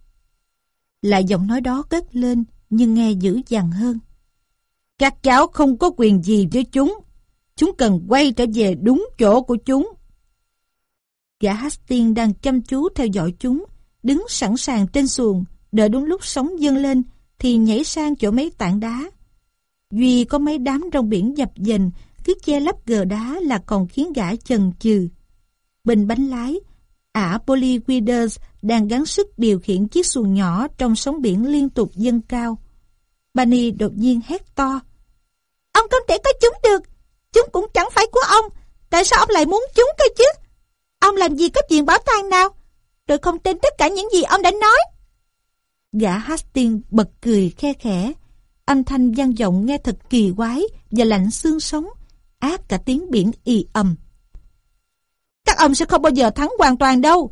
Lại giọng nói đó cất lên, nhưng nghe dữ dằn hơn. Các cháu không có quyền gì với chúng. Chúng cần quay trở về đúng chỗ của chúng. Gã Hastings đang chăm chú theo dõi chúng, đứng sẵn sàng trên xuồng, đợi đúng lúc sóng dâng lên thì nhảy sang chỗ mấy tảng đá. Duy có mấy đám rong biển dập dềnh cứ che lấp gờ đá là còn khiến gã chần chừ. bình bánh lái, ả Polly Withers đang gắng sức điều khiển chiếc xuồng nhỏ trong sóng biển liên tục dâng cao. Bunny đột nhiên hét to. Ông không thể có chúng được. Chúng cũng chẳng phải của ông. Tại sao ông lại muốn chúng cơ chứ? Ông làm gì có chuyện bảo tàng nào? Tôi không tin tất cả những gì ông đã nói. Gã Hastings bật cười khe khẽ. Âm thanh vang vọng nghe thật kỳ quái và lạnh xương sống, ác cả tiếng biển y ầm. Các ông sẽ không bao giờ thắng hoàn toàn đâu.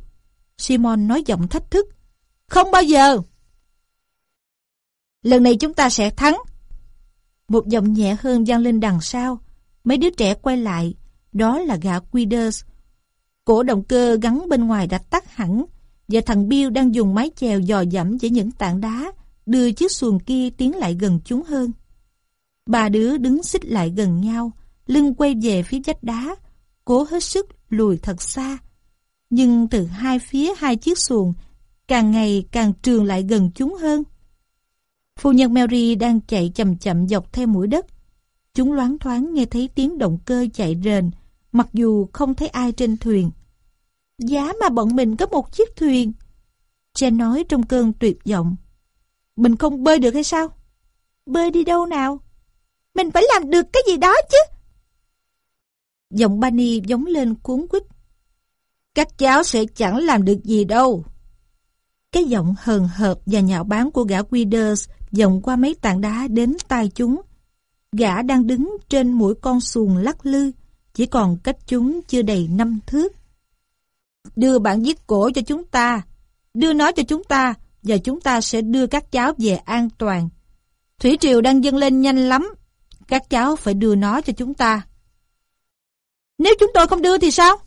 Simon nói giọng thách thức. Không bao giờ. Lần này chúng ta sẽ thắng. Một giọng nhẹ hơn vang lên đằng sau. Mấy đứa trẻ quay lại. Đó là gã Quiders. Cổ động cơ gắn bên ngoài đã tắt hẳn và thằng Bill đang dùng mái chèo dò dẫm với những tảng đá đưa chiếc xuồng kia tiến lại gần chúng hơn. Ba đứa đứng xích lại gần nhau, lưng quay về phía vách đá, cố hết sức lùi thật xa. Nhưng từ hai phía hai chiếc xuồng, càng ngày càng trường lại gần chúng hơn. Phu nhân Mary đang chạy chậm chậm dọc theo mũi đất. Chúng loáng thoáng nghe thấy tiếng động cơ chạy rền, mặc dù không thấy ai trên thuyền. Giá mà bọn mình có một chiếc thuyền. Jen nói trong cơn tuyệt vọng. Mình không bơi được hay sao? Bơi đi đâu nào? Mình phải làm được cái gì đó chứ. Giọng Bani giống lên cuốn quýt. Các cháu sẽ chẳng làm được gì đâu. Cái giọng hờn hợp và nhạo báng của gã Withers vọng qua mấy tảng đá đến tai chúng. Gã đang đứng trên mũi con xuồng lắc lư, chỉ còn cách chúng chưa đầy năm thước. Đưa bản viết cổ cho chúng ta, đưa nó cho chúng ta, và chúng ta sẽ đưa các cháu về an toàn. Thủy triều đang dâng lên nhanh lắm, các cháu phải đưa nó cho chúng ta. Nếu chúng tôi không đưa thì sao?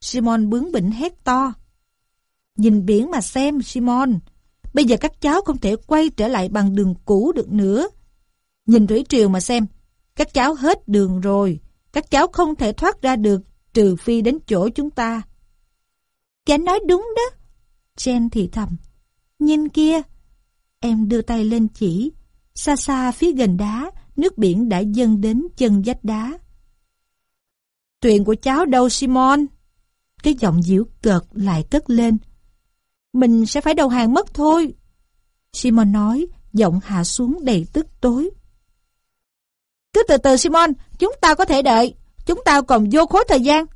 Simon bướng bỉnh hét to. Nhìn biển mà xem, Simon. Bây giờ các cháu không thể quay trở lại bằng đường cũ được nữa. Nhìn thủy triều mà xem. Các cháu hết đường rồi. Các cháu không thể thoát ra được trừ phi đến chỗ chúng ta. Gã nói đúng đó. Jen thì thầm. Nhìn kia. Em đưa tay lên chỉ. Xa xa phía gần đá, nước biển đã dâng đến chân vách đá. Thuyền của cháu đâu Simon? Cái giọng diễu cợt lại cất lên. Mình sẽ phải đầu hàng mất thôi. Simon nói, giọng hạ xuống đầy tức tối. Cứ từ từ Simon, chúng ta có thể đợi. Chúng ta còn vô khối thời gian.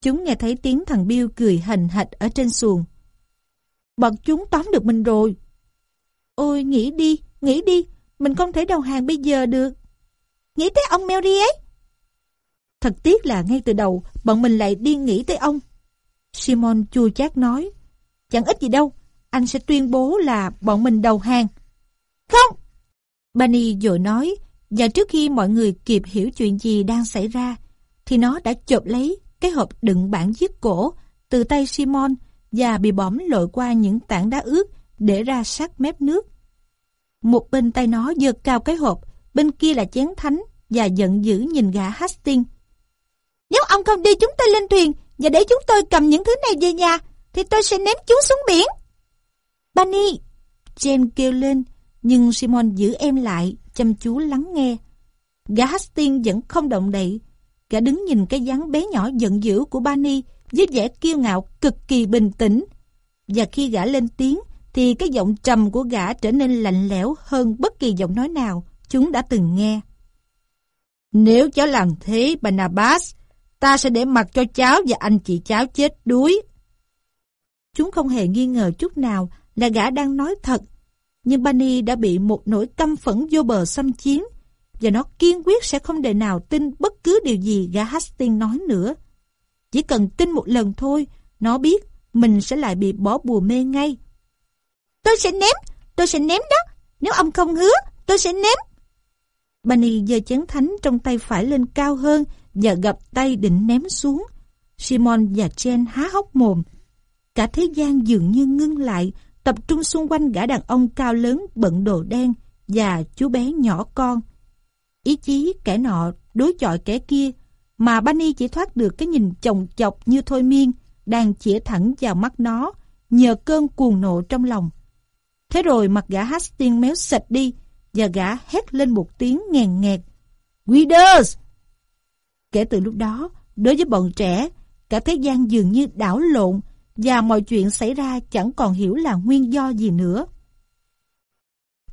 Chúng nghe thấy tiếng thằng Bill cười hành hạch ở trên xuồng. Bọn chúng tóm được mình rồi. Ôi, nghĩ đi, nghĩ đi, mình không thể đầu hàng bây giờ được. Nghĩ tới ông Mary ấy. Thật tiếc là ngay từ đầu, bọn mình lại đi nghĩ tới ông. Simon chua chát nói. Chẳng ít gì đâu, anh sẽ tuyên bố là bọn mình đầu hàng. Không! Bunny dội nói, và trước khi mọi người kịp hiểu chuyện gì đang xảy ra, thì nó đã chộp lấy, cái hộp đựng bản viết cổ từ tay Simon và bị bỏm lội qua những tảng đá ướt để ra sát mép nước. Một bên tay nó giơ cao cái hộp, bên kia là chén thánh và giận dữ nhìn gã Hastings. Nếu ông không đi chúng tôi lên thuyền và để chúng tôi cầm những thứ này về nhà, thì tôi sẽ ném chúng xuống biển. Bunny! Jane kêu lên, nhưng Simon giữ em lại, chăm chú lắng nghe. Gã Hastings vẫn không động đậy. Gã đứng nhìn cái dáng bé nhỏ giận dữ của Bani với vẻ kiêu ngạo cực kỳ bình tĩnh. Và khi gã lên tiếng, thì cái giọng trầm của gã trở nên lạnh lẽo hơn bất kỳ giọng nói nào chúng đã từng nghe. Nếu cháu làm thế, Barnabas, ta sẽ để mặc cho cháu và anh chị cháu chết đuối. Chúng không hề nghi ngờ chút nào là gã đang nói thật, nhưng Bunny đã bị một nỗi căm phẫn vô bờ xâm chiếm, và nó kiên quyết sẽ không đời nào tin bất cứ điều gì gã Hastings nói nữa. Chỉ cần tin một lần thôi, nó biết mình sẽ lại bị bỏ bùa mê ngay. Tôi sẽ ném, tôi sẽ ném đó. Nếu ông không hứa, tôi sẽ ném. Bunny giơ chén thánh trong tay phải lên cao hơn và gập tay định ném xuống. Simon và Jen há hốc mồm. Cả thế gian dường như ngưng lại, tập trung xung quanh gã đàn ông cao lớn bận đồ đen và chú bé nhỏ con. Ý chí kẻ nọ đối chọi kẻ kia, mà Bunny chỉ thoát được cái nhìn chồng chọc như thôi miên, đang chĩa thẳng vào mắt nó, nhờ cơn cuồng nộ trong lòng. Thế rồi mặt gã Hastings méo sạch đi, và gã hét lên một tiếng ngàn nghẹt. Withers! Kể từ lúc đó, đối với bọn trẻ, cả thế gian dường như đảo lộn và mọi chuyện xảy ra chẳng còn hiểu là nguyên do gì nữa.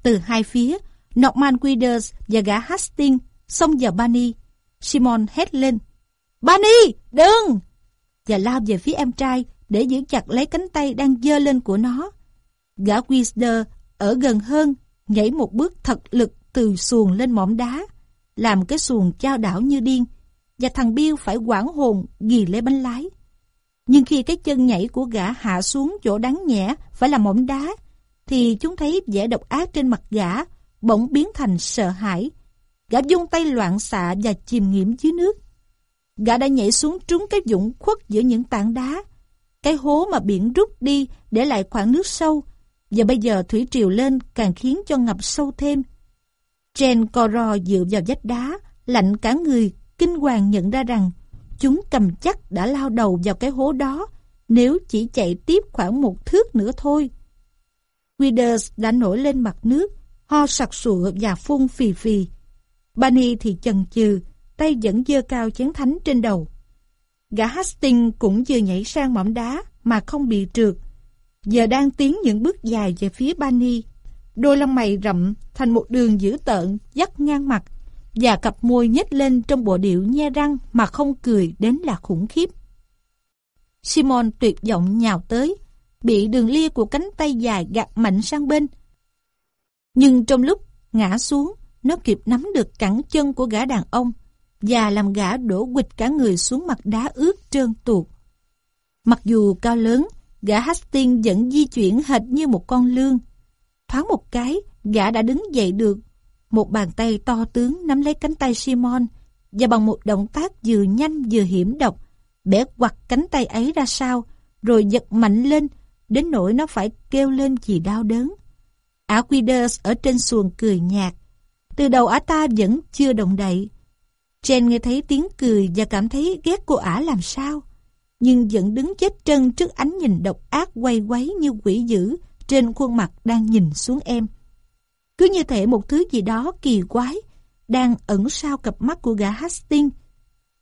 Từ hai phía, Norman Withers và gã Hastings xông vào bani, Simon hét lên. bani, đừng! Và lao về phía em trai để giữ chặt lấy cánh tay đang dơ lên của nó. Gã Withers ở gần hơn nhảy một bước thật lực từ xuồng lên mỏm đá, làm cái xuồng trao đảo như điên, và thằng Bill phải quảng hồn ghi lấy bánh lái. Nhưng khi cái chân nhảy của gã hạ xuống chỗ đáng nhẽ phải là mỏm đá, thì chúng thấy vẻ độc ác trên mặt gã bỗng biến thành sợ hãi. Gã dung tay loạn xạ và chìm nghiễm dưới nước. Gã đã nhảy xuống trúng cái dũng khuất giữa những tảng đá. Cái hố mà biển rút đi để lại khoảng nước sâu và bây giờ thủy triều lên càng khiến cho ngập sâu thêm. Jen co ro dựa vào vách đá, lạnh cả người, kinh hoàng nhận ra rằng chúng cầm chắc đã lao đầu vào cái hố đó nếu chỉ chạy tiếp khoảng một thước nữa thôi. Withers đã nổi lên mặt nước, ho sặc sụa và phun phì phì. Bunny thì chần chừ, tay vẫn dơ cao chén thánh trên đầu. Gã Hastings cũng vừa nhảy sang mỏm đá mà không bị trượt, giờ đang tiến những bước dài về phía Bani. Đôi lông mày rậm thành một đường dữ tợn, dắt ngang mặt, và cặp môi nhếch lên trong bộ điệu nhe răng mà không cười đến là khủng khiếp. Simon tuyệt vọng nhào tới, bị đường lia của cánh tay dài gạt mạnh sang bên. Nhưng trong lúc ngã xuống, nó kịp nắm được cẳng chân của gã đàn ông và làm gã đổ quịch cả người xuống mặt đá ướt trơn tuột. Mặc dù cao lớn, gã Hastings vẫn di chuyển hệt như một con lương. Thoáng một cái, gã đã đứng dậy được. Một bàn tay to tướng nắm lấy cánh tay Simon và bằng một động tác vừa nhanh vừa hiểm độc, bẻ quặt cánh tay ấy ra sau, rồi giật mạnh lên, đến nỗi nó phải kêu lên vì đau đớn. Aquidas ở trên xuồng cười nhạt. Từ đầu ả ta vẫn chưa động đậy. Jane nghe thấy tiếng cười và cảm thấy ghét cô ả làm sao nhưng vẫn đứng chết trân trước ánh nhìn độc ác quay quấy như quỷ dữ trên khuôn mặt đang nhìn xuống em. Cứ như thể một thứ gì đó kỳ quái đang ẩn sau cặp mắt của gã Hastings.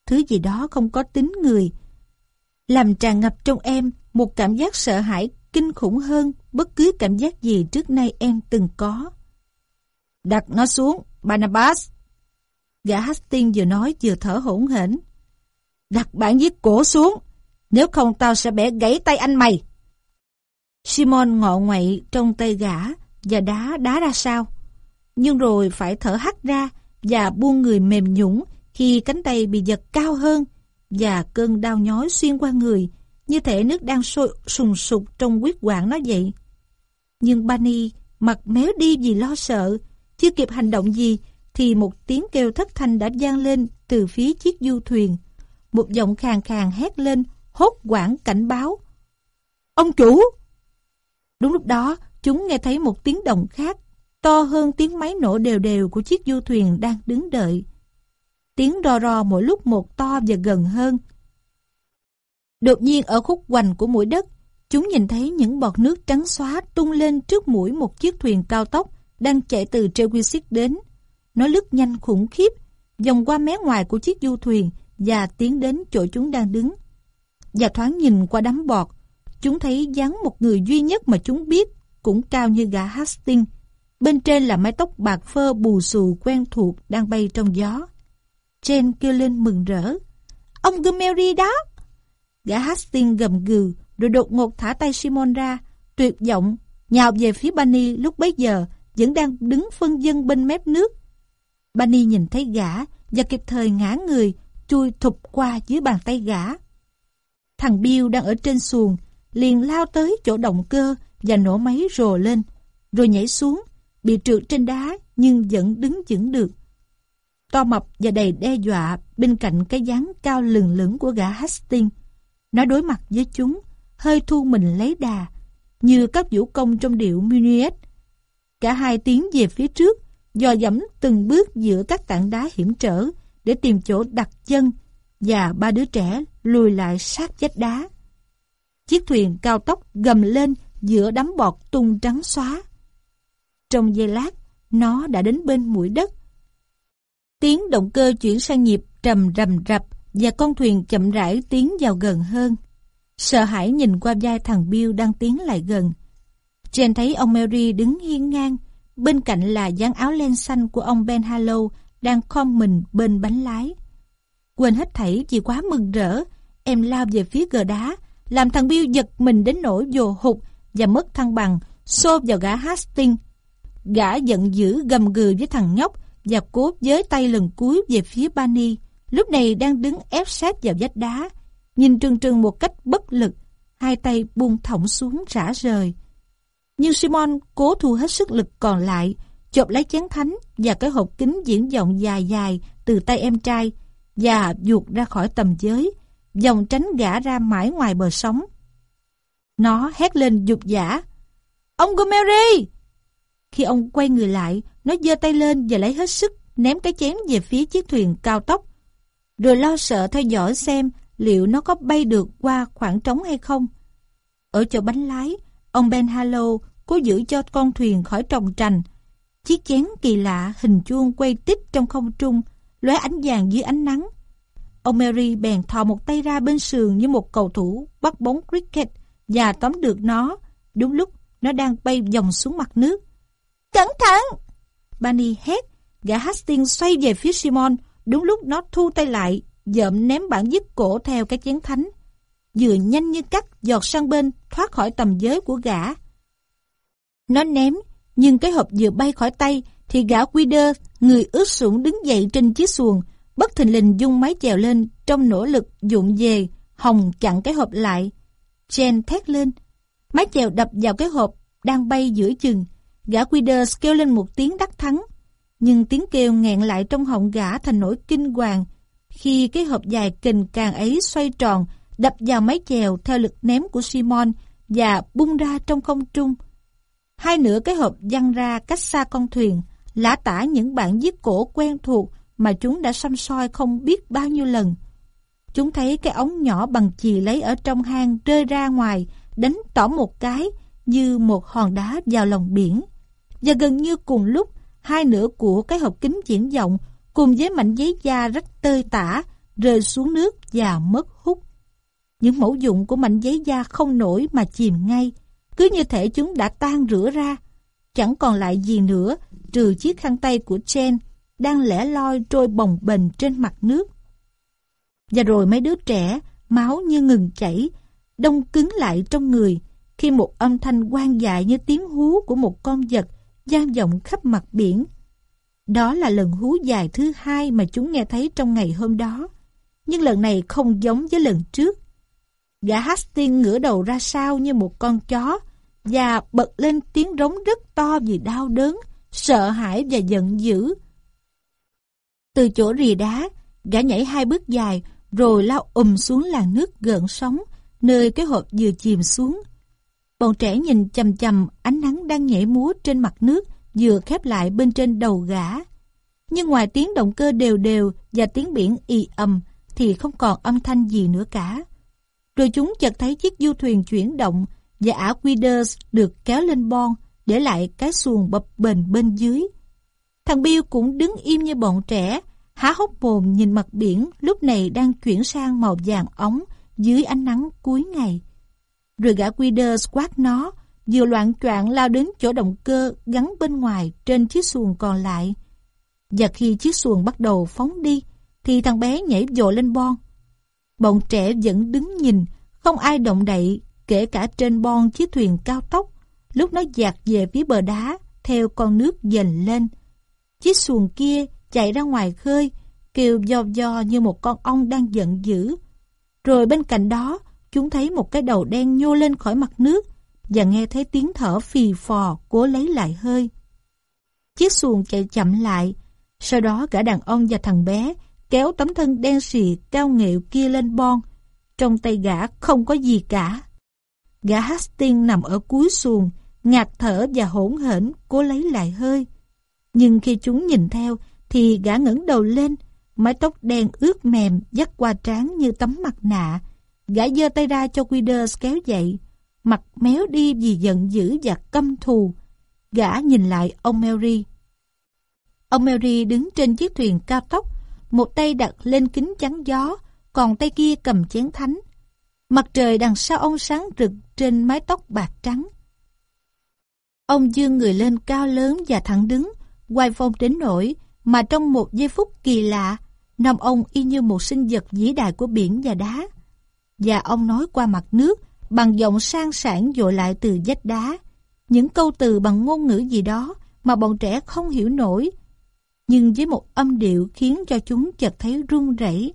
Thứ gì đó không có tính người, làm tràn ngập trong em một cảm giác sợ hãi kinh khủng hơn bất cứ cảm giác gì trước nay em từng có. Đặt nó xuống, Barnabas. Gã Hastings vừa nói vừa thở hổn hển. Đặt bản viết cổ xuống. Nếu không tao sẽ bẻ gãy tay anh mày. Simon ngọ ngoậy trong tay gã và đá đá ra sao. Nhưng rồi phải thở hắt ra và buông người mềm nhũng khi cánh tay bị giật cao hơn và cơn đau nhói xuyên qua người như thể nước đang sôi sùng sục trong huyết quản nó vậy. Nhưng Bunny mặt méo đi vì lo sợ, chưa kịp hành động gì thì một tiếng kêu thất thanh đã vang lên từ phía chiếc du thuyền. một giọng khàn khàn hét lên, hốt quảng cảnh báo. Ông chủ! Đúng lúc đó, chúng nghe thấy một tiếng động khác, to hơn tiếng máy nổ đều đều của chiếc du thuyền đang đứng đợi. Tiếng rò rò mỗi lúc một to và gần hơn. Đột nhiên ở khúc quanh của mũi đất, chúng nhìn thấy những bọt nước trắng xóa tung lên trước mũi một chiếc thuyền cao tốc đang chạy từ Trewisic đến. Nó lướt nhanh khủng khiếp, vòng qua mé ngoài của chiếc du thuyền và tiến đến chỗ chúng đang đứng. Và thoáng nhìn qua đám bọt, chúng thấy dáng một người duy nhất mà chúng biết, cũng cao như gã Hastings. Bên trên là mái tóc bạc phơ bù xù quen thuộc đang bay trong gió. Jane kêu lên mừng rỡ. Ông Gumeri đó! Gã Hastings gầm gừ, rồi đột ngột thả tay Simon ra, tuyệt vọng, nhào về phía Bunny lúc bấy giờ, vẫn đang đứng phân dân bên mép nước. Bunny nhìn thấy gã và kịp thời ngã người, chui thụp qua dưới bàn tay gã. Thằng Bill đang ở trên xuồng, liền lao tới chỗ động cơ và nổ máy rồ lên, rồi nhảy xuống, bị trượt trên đá nhưng vẫn đứng vững được. To mập và đầy đe dọa bên cạnh cái dáng cao lừng lững của gã Hastings. Nó đối mặt với chúng, hơi thu mình lấy đà, như các vũ công trong điệu Minuet. Cả hai tiến về phía trước, dò dẫm từng bước giữa các tảng đá hiểm trở để tìm chỗ đặt chân và ba đứa trẻ lùi lại sát vách đá. Chiếc thuyền cao tốc gầm lên giữa đám bọt tung trắng xóa. Trong giây lát, nó đã đến bên mũi đất. Tiếng động cơ chuyển sang nhịp trầm rầm rập và con thuyền chậm rãi tiến vào gần hơn. Sợ hãi nhìn qua vai thằng Bill đang tiến lại gần. Jane thấy ông Mary đứng hiên ngang, bên cạnh là dáng áo len xanh của ông Ben Hallow đang khom mình bên bánh lái. Quên hết thảy vì quá mừng rỡ, em lao về phía gờ đá, làm thằng Bill giật mình đến nỗi dồ hụt và mất thăng bằng, xô vào gã Hastings. Gã giận dữ gầm gừ với thằng nhóc và cố với tay lần cuối về phía Bani, lúc này đang đứng ép sát vào vách đá, nhìn trừng trừng một cách bất lực, hai tay buông thõng xuống rã rời. Nhưng Simon cố thu hết sức lực còn lại, chộp lấy chén thánh và cái hộp kính diễn vọng dài dài từ tay em trai và duột ra khỏi tầm giới, dòng tránh gã ra mãi ngoài bờ sóng. Nó hét lên dục giả. Ông Gomeri! Khi ông quay người lại, nó giơ tay lên và lấy hết sức ném cái chén về phía chiếc thuyền cao tốc. Rồi lo sợ theo dõi xem liệu nó có bay được qua khoảng trống hay không. Ở chỗ bánh lái, ông Ben Hallow cố giữ cho con thuyền khỏi trồng trành. Chiếc chén kỳ lạ hình chuông quay tít trong không trung, lóe ánh vàng dưới ánh nắng. Ông Mary bèn thò một tay ra bên sườn như một cầu thủ bắt bóng cricket và tóm được nó đúng lúc nó đang bay vòng xuống mặt nước. Cẩn thận! Bunny hét, gã Hastings xoay về phía Simon, đúng lúc nó thu tay lại, dợm ném bản dứt cổ theo cái chén thánh. Vừa nhanh như cắt giọt sang bên, thoát khỏi tầm giới của gã. Nó ném, nhưng cái hộp vừa bay khỏi tay, thì gã Quider, người ướt sũng đứng dậy trên chiếc xuồng, bất thình lình dung máy chèo lên trong nỗ lực dụng về, hồng chặn cái hộp lại. Jen thét lên. Máy chèo đập vào cái hộp đang bay giữa chừng. Gã Quider kêu lên một tiếng đắc thắng. Nhưng tiếng kêu nghẹn lại trong họng gã thành nỗi kinh hoàng khi cái hộp dài kình càng ấy xoay tròn đập vào máy chèo theo lực ném của Simon và bung ra trong không trung. Hai nửa cái hộp văng ra cách xa con thuyền, lã tả những bản giết cổ quen thuộc mà chúng đã xăm soi không biết bao nhiêu lần. Chúng thấy cái ống nhỏ bằng chì lấy ở trong hang rơi ra ngoài, đánh tỏ một cái như một hòn đá vào lòng biển. Và gần như cùng lúc, hai nửa của cái hộp kính diễn vọng cùng với mảnh giấy da rách tơi tả rơi xuống nước và mất hút. Những mẫu dụng của mảnh giấy da không nổi mà chìm ngay, cứ như thể chúng đã tan rửa ra. Chẳng còn lại gì nữa trừ chiếc khăn tay của Jen đang lẻ loi trôi bồng bềnh trên mặt nước. Và rồi mấy đứa trẻ, máu như ngừng chảy, đông cứng lại trong người khi một âm thanh quan dại như tiếng hú của một con vật gian vọng khắp mặt biển. Đó là lần hú dài thứ hai mà chúng nghe thấy trong ngày hôm đó. Nhưng lần này không giống với lần trước. Gã Hastings ngửa đầu ra sau như một con chó và bật lên tiếng rống rất to vì đau đớn, sợ hãi và giận dữ. Từ chỗ rìa đá, gã nhảy hai bước dài rồi lao ùm xuống làn nước gợn sóng, nơi cái hộp vừa chìm xuống. Bọn trẻ nhìn chầm chầm ánh nắng đang nhảy múa trên mặt nước vừa khép lại bên trên đầu gã. Nhưng ngoài tiếng động cơ đều đều và tiếng biển ì ầm thì không còn âm thanh gì nữa cả. Rồi chúng chợt thấy chiếc du thuyền chuyển động và ả Quiders được kéo lên bon để lại cái xuồng bập bềnh bên dưới. Thằng Bill cũng đứng im như bọn trẻ, há hốc mồm nhìn mặt biển lúc này đang chuyển sang màu vàng ống dưới ánh nắng cuối ngày. Rồi gã Quiders quát nó, vừa loạn choạng lao đến chỗ động cơ gắn bên ngoài trên chiếc xuồng còn lại. Và khi chiếc xuồng bắt đầu phóng đi, thì thằng bé nhảy vội lên bon. Bọn trẻ vẫn đứng nhìn, không ai động đậy, kể cả trên bon chiếc thuyền cao tốc, lúc nó dạt về phía bờ đá, theo con nước dần lên. Chiếc xuồng kia chạy ra ngoài khơi, kêu do do như một con ong đang giận dữ. Rồi bên cạnh đó, chúng thấy một cái đầu đen nhô lên khỏi mặt nước và nghe thấy tiếng thở phì phò cố lấy lại hơi. Chiếc xuồng chạy chậm lại, sau đó cả đàn ông và thằng bé kéo tấm thân đen xì cao nghệu kia lên bon. Trong tay gã không có gì cả. Gã Hastings nằm ở cuối xuồng, ngạt thở và hỗn hển cố lấy lại hơi. Nhưng khi chúng nhìn theo thì gã ngẩng đầu lên, mái tóc đen ướt mềm dắt qua trán như tấm mặt nạ. Gã giơ tay ra cho Quiders kéo dậy, mặt méo đi vì giận dữ và căm thù. Gã nhìn lại ông Mary. Ông Mary đứng trên chiếc thuyền cao tốc, một tay đặt lên kính chắn gió, còn tay kia cầm chén thánh. Mặt trời đằng sau ông sáng rực trên mái tóc bạc trắng. Ông dương người lên cao lớn và thẳng đứng, quay phong đến nổi, mà trong một giây phút kỳ lạ, nam ông y như một sinh vật vĩ đại của biển và đá. Và ông nói qua mặt nước, bằng giọng sang sản dội lại từ vách đá, những câu từ bằng ngôn ngữ gì đó mà bọn trẻ không hiểu nổi, nhưng với một âm điệu khiến cho chúng chợt thấy run rẩy.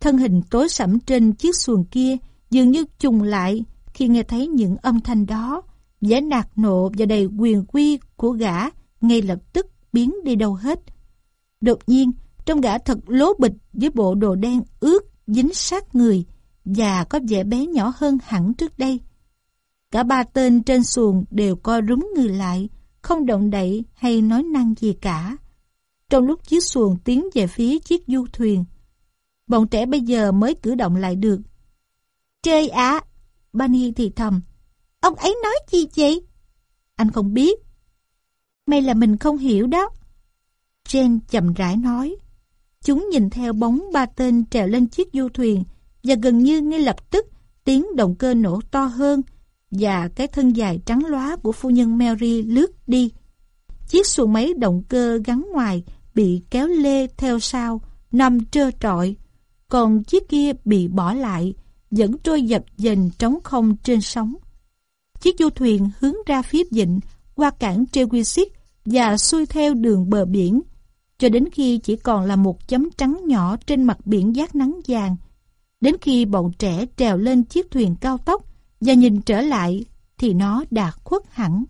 Thân hình tối sẫm trên chiếc xuồng kia dường như trùng lại khi nghe thấy những âm thanh đó, vẻ nạt nộ và đầy quyền quy của gã ngay lập tức biến đi đâu hết. Đột nhiên, trong gã thật lố bịch với bộ đồ đen ướt, dính sát người và có vẻ bé nhỏ hơn hẳn trước đây. Cả ba tên trên xuồng đều co rúm người lại, không động đậy hay nói năng gì cả. Trong lúc chiếc xuồng tiến về phía chiếc du thuyền, bọn trẻ bây giờ mới cử động lại được. Chơi ạ! À, Bunny thì thầm. Ông ấy nói gì vậy? Anh không biết. May là mình không hiểu đó. Jen chậm rãi nói. Chúng nhìn theo bóng ba tên trèo lên chiếc du thuyền và gần như ngay lập tức tiếng động cơ nổ to hơn và cái thân dài trắng lóa của phu nhân Mary lướt đi. Chiếc xuồng máy động cơ gắn ngoài bị kéo lê theo sau, nằm trơ trọi, còn chiếc kia bị bỏ lại, vẫn trôi dập dềnh trống không trên sóng. Chiếc du thuyền hướng ra phía vịnh qua cảng Trewisic và xuôi theo đường bờ biển, cho đến khi chỉ còn là một chấm trắng nhỏ trên mặt biển giác nắng vàng. Đến khi bọn trẻ trèo lên chiếc thuyền cao tốc và nhìn trở lại thì nó đã khuất hẳn.